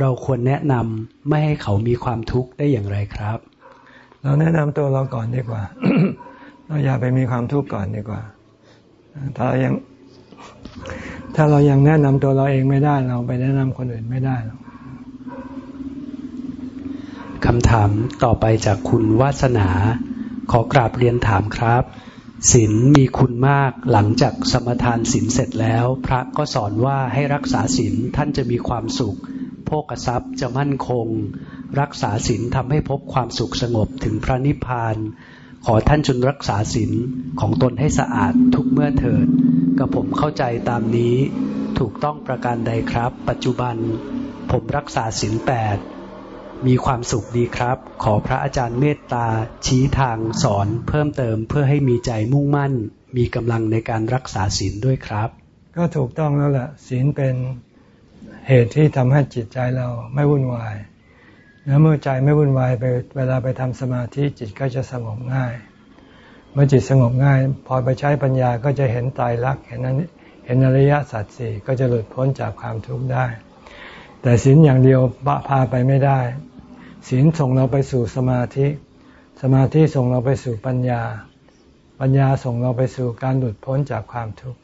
เราควรแนะนำไม่ให้เขามีความทุกข์ได้อย่างไรครับ เราแนะนำตัวเราก่อนดีกว่า เราอย่าไปมีความทุกข์ก่อนดีกว่า ถ้าเรายัง ถ้าเรายังแนะนำตัวเราเองไม่ได้เราไปแนะนำคนอื่นไม่ได้หรอกคำถามต่อไปจากคุณวาสนา ขอกราบเรียนถามครับศีลมีคุณมากหลังจากสมทานศีลเสร็จแล้ว พระก็สอนว่าให้รักษาศีลท่านจะมีความสุขโภกทรัพย์จะมั่นคง รักษาศีลทำให้พบความสุขสงบถึงพระนิพพาน ขอท่านจนรักษาศีลของตนให้สะอาดทุกเมื่อเถิด กับผมเข้าใจตามนี้ ถูกต้องประการใดครับ ปัจจุบันผมรักษาศีลแปดมีความสุขดีครับ ขอพระอาจารย์เมตตาชี้ทางสอนเพิ่มเติมเพื่อให้มีใจมุ่งมั่น มีกำลังในการรักษาศีลด้วยครับ ก็ถูกต้องแล้วแหละศีลเป็นเหตุที่ทำให้จิตใจเราไม่วุ่นวาย แล้วเมื่อใจไม่วุ่นวายไปเวลาไปทำสมาธิจิตก็จะสงบง่าย เมื่อจิตสงบง่าย พอไปใช้ปัญญาก็จะเห็นตายรักเห็นนั้นเห็นอริยสัจสี่ก็จะหลุดพ้นจากความทุกข์ได้ แต่ศีลอย่างเดียวพาไปไม่ได้ศีลส่งเราไปสู่สมาธิ สมาธิส่งเราไปสู่ปัญญา ปัญญาส่งเราไปสู่การหลุดพ้นจากความทุกข์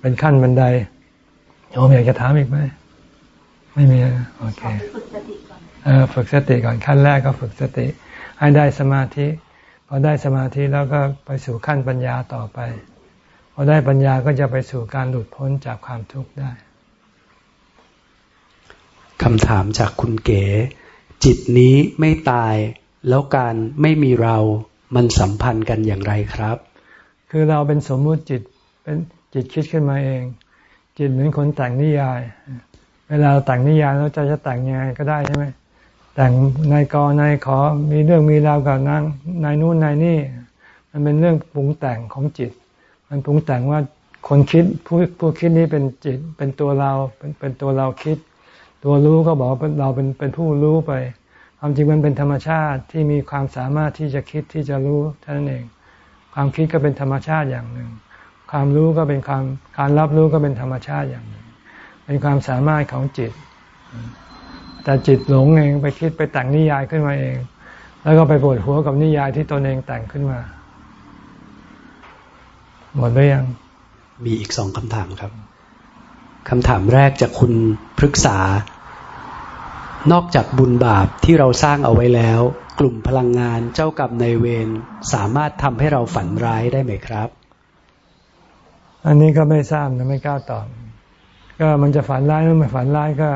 เป็นขั้นบันไดโยมอยากจะถามอีกไหมไม่มีโอเคฝึกสติก่อนเออฝึกสติก่อนขั้นแรกก็ฝึกสติ ให้ได้สมาธิ พอได้สมาธิแล้วก็ไปสู่ขั้นปัญญาต่อไป พอได้ปัญญาก็จะไปสู่การหลุดพ้นจากความทุกข์ได้คำถามจากคุณเก๋ จิตนี้ไม่ตาย แล้วการไม่มีเรามันสัมพันธ์กันอย่างไรครับ คือเราเป็นสมมุติจิตเป็นจิตคิดขึ้นมาเอง จิตเหมือนคนแต่งนิยาย เวลาแต่งนิยายเราจะจะแต่งยังไงก็ได้ใช่ไหม แต่งนายกนายขอมีเรื่องมีราวกับนางนายนู่นนายนี่ มันเป็นเรื่องปรุงแต่งของจิต มันปรุงแต่งว่าคนคิดผู้ผู้คิดนี้เป็นจิต เป็นตัวเราเป็นเป็นตัวเราคิด ตัวรู้ก็บอกเราเป็นเป็นผู้รู้ไป ความจริงมันเป็นธรรมชาติที่มีความสามารถที่จะคิดที่จะรู้เท่านั้นเอง ความคิดก็เป็นธรรมชาติอย่างหนึ่ง ความรู้ก็เป็นความการรับรู้ก็เป็นธรรมชาติอย่างหนึ่ง เป็นความสามารถของจิต แต่จิตหลงเองไปคิดไปแต่งนิยายขึ้นมาเอง แล้วก็ไปปวดหัวกับนิยายที่ตนเองแต่งขึ้นมา หมดหรือยัง มีอีกสองคำถามครับคำถามแรกจากคุณพฤกษา นอกจากบุญบาปที่เราสร้างเอาไว้แล้ว กลุ่มพลังงานเจ้ากรรมในเวรสามารถทำให้เราฝันร้ายได้ไหมครับ อันนี้ก็ไม่ทราบนะไม่กล้าตอบ ก็มันจะฝันร้ายหรือไม่ฝันร้ายก็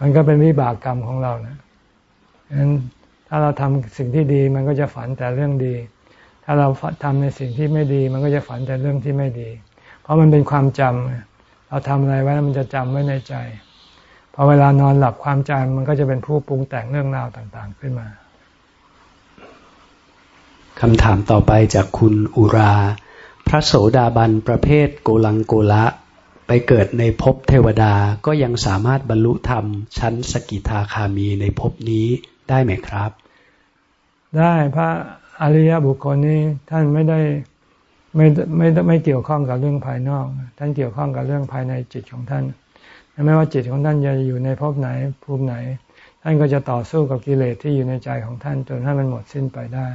มันก็เป็นวิบากกรรมของเรานะฉะนั้นถ้าเราทำสิ่งที่ดีมันก็จะฝันแต่เรื่องดี ถ้าเราทำในสิ่งที่ไม่ดี มันก็จะฝันแต่เรื่องที่ไม่ดี เพราะมันเป็นความจำเราทำอะไรไว้มันจะจำไว้ในใจ พอเวลานอนหลับความจำมันก็จะเป็นผู้ปรุงแต่งเรื่องราวต่างๆขึ้นมาคำถามต่อไปจากคุณอุรา พระโสดาบันประเภทโกลังโกละ ไปเกิดในภพเทวดาก็ยังสามารถบรรลุธรรม ชั้นสกิทาคามีในภพนี้ได้ไหมครับ ได้พระอริยบุคคลนี้ท่านไม่ได้ไม่ไม่ไม่เกี่ยวข้องกับเรื่องภายนอก ท่านเกี่ยวข้องกับเรื่องภายในจิตของท่านไม่ว่าจิตของท่านจะอยู่ในภพไหนภูมิไหน ท่านก็จะต่อสู้กับกิเลสที่อยู่ในใจของท่านจนให้มันหมดสิ้นไปได้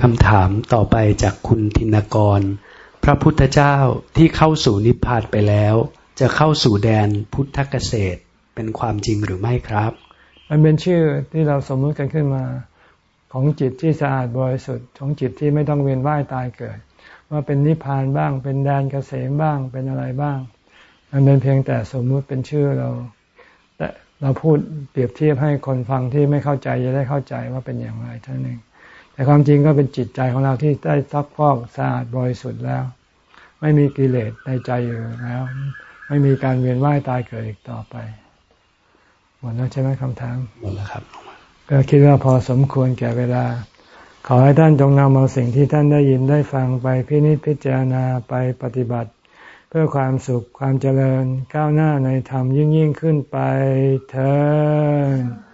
คำถามต่อไปจากคุณธินกร พระพุทธเจ้าที่เข้าสู่นิพพานไปแล้ว จะเข้าสู่แดนพุทธเกษตรเป็นความจริงหรือไม่ครับ มันเป็นชื่อที่เราสมมติกันขึ้นมาของจิตที่สะอาดบริสุทธิ์ของจิตที่ไม่ต้องเวียนว่ายตายเกิด ว่าเป็นนิพพานบ้าง เป็นแดนเกษมบ้างเป็นอะไรบ้าง มันเป็นเพียงแต่สมมุติเป็นชื่อเรา แต่เราพูดเปรียบเทียบให้คนฟังที่ไม่เข้าใจจะได้เข้าใจว่าเป็นอย่างไรเท่านั้น แต่ความจริงก็เป็นจิตใจของเราที่ได้ซักฟอกสะอาดบริสุทธิ์แล้ว ไม่มีกิเลสในใจอยู่แล้ว ไม่มีการเวียนว่ายตายเกิดอีกต่อไปหมดแล้วใช่ไหมคำถามหมดแล้วครับ ก็คิดว่าพอสมควรแก่เวลา ขอให้ท่านจงนำเอาสิ่งที่ท่านได้ยินได้ฟังไปพินิจพิจารณาไปปฏิบัติ เพื่อความสุขความเจริญก้าวหน้าในธรรมยิ่งยิ่งขึ้นไปเถิด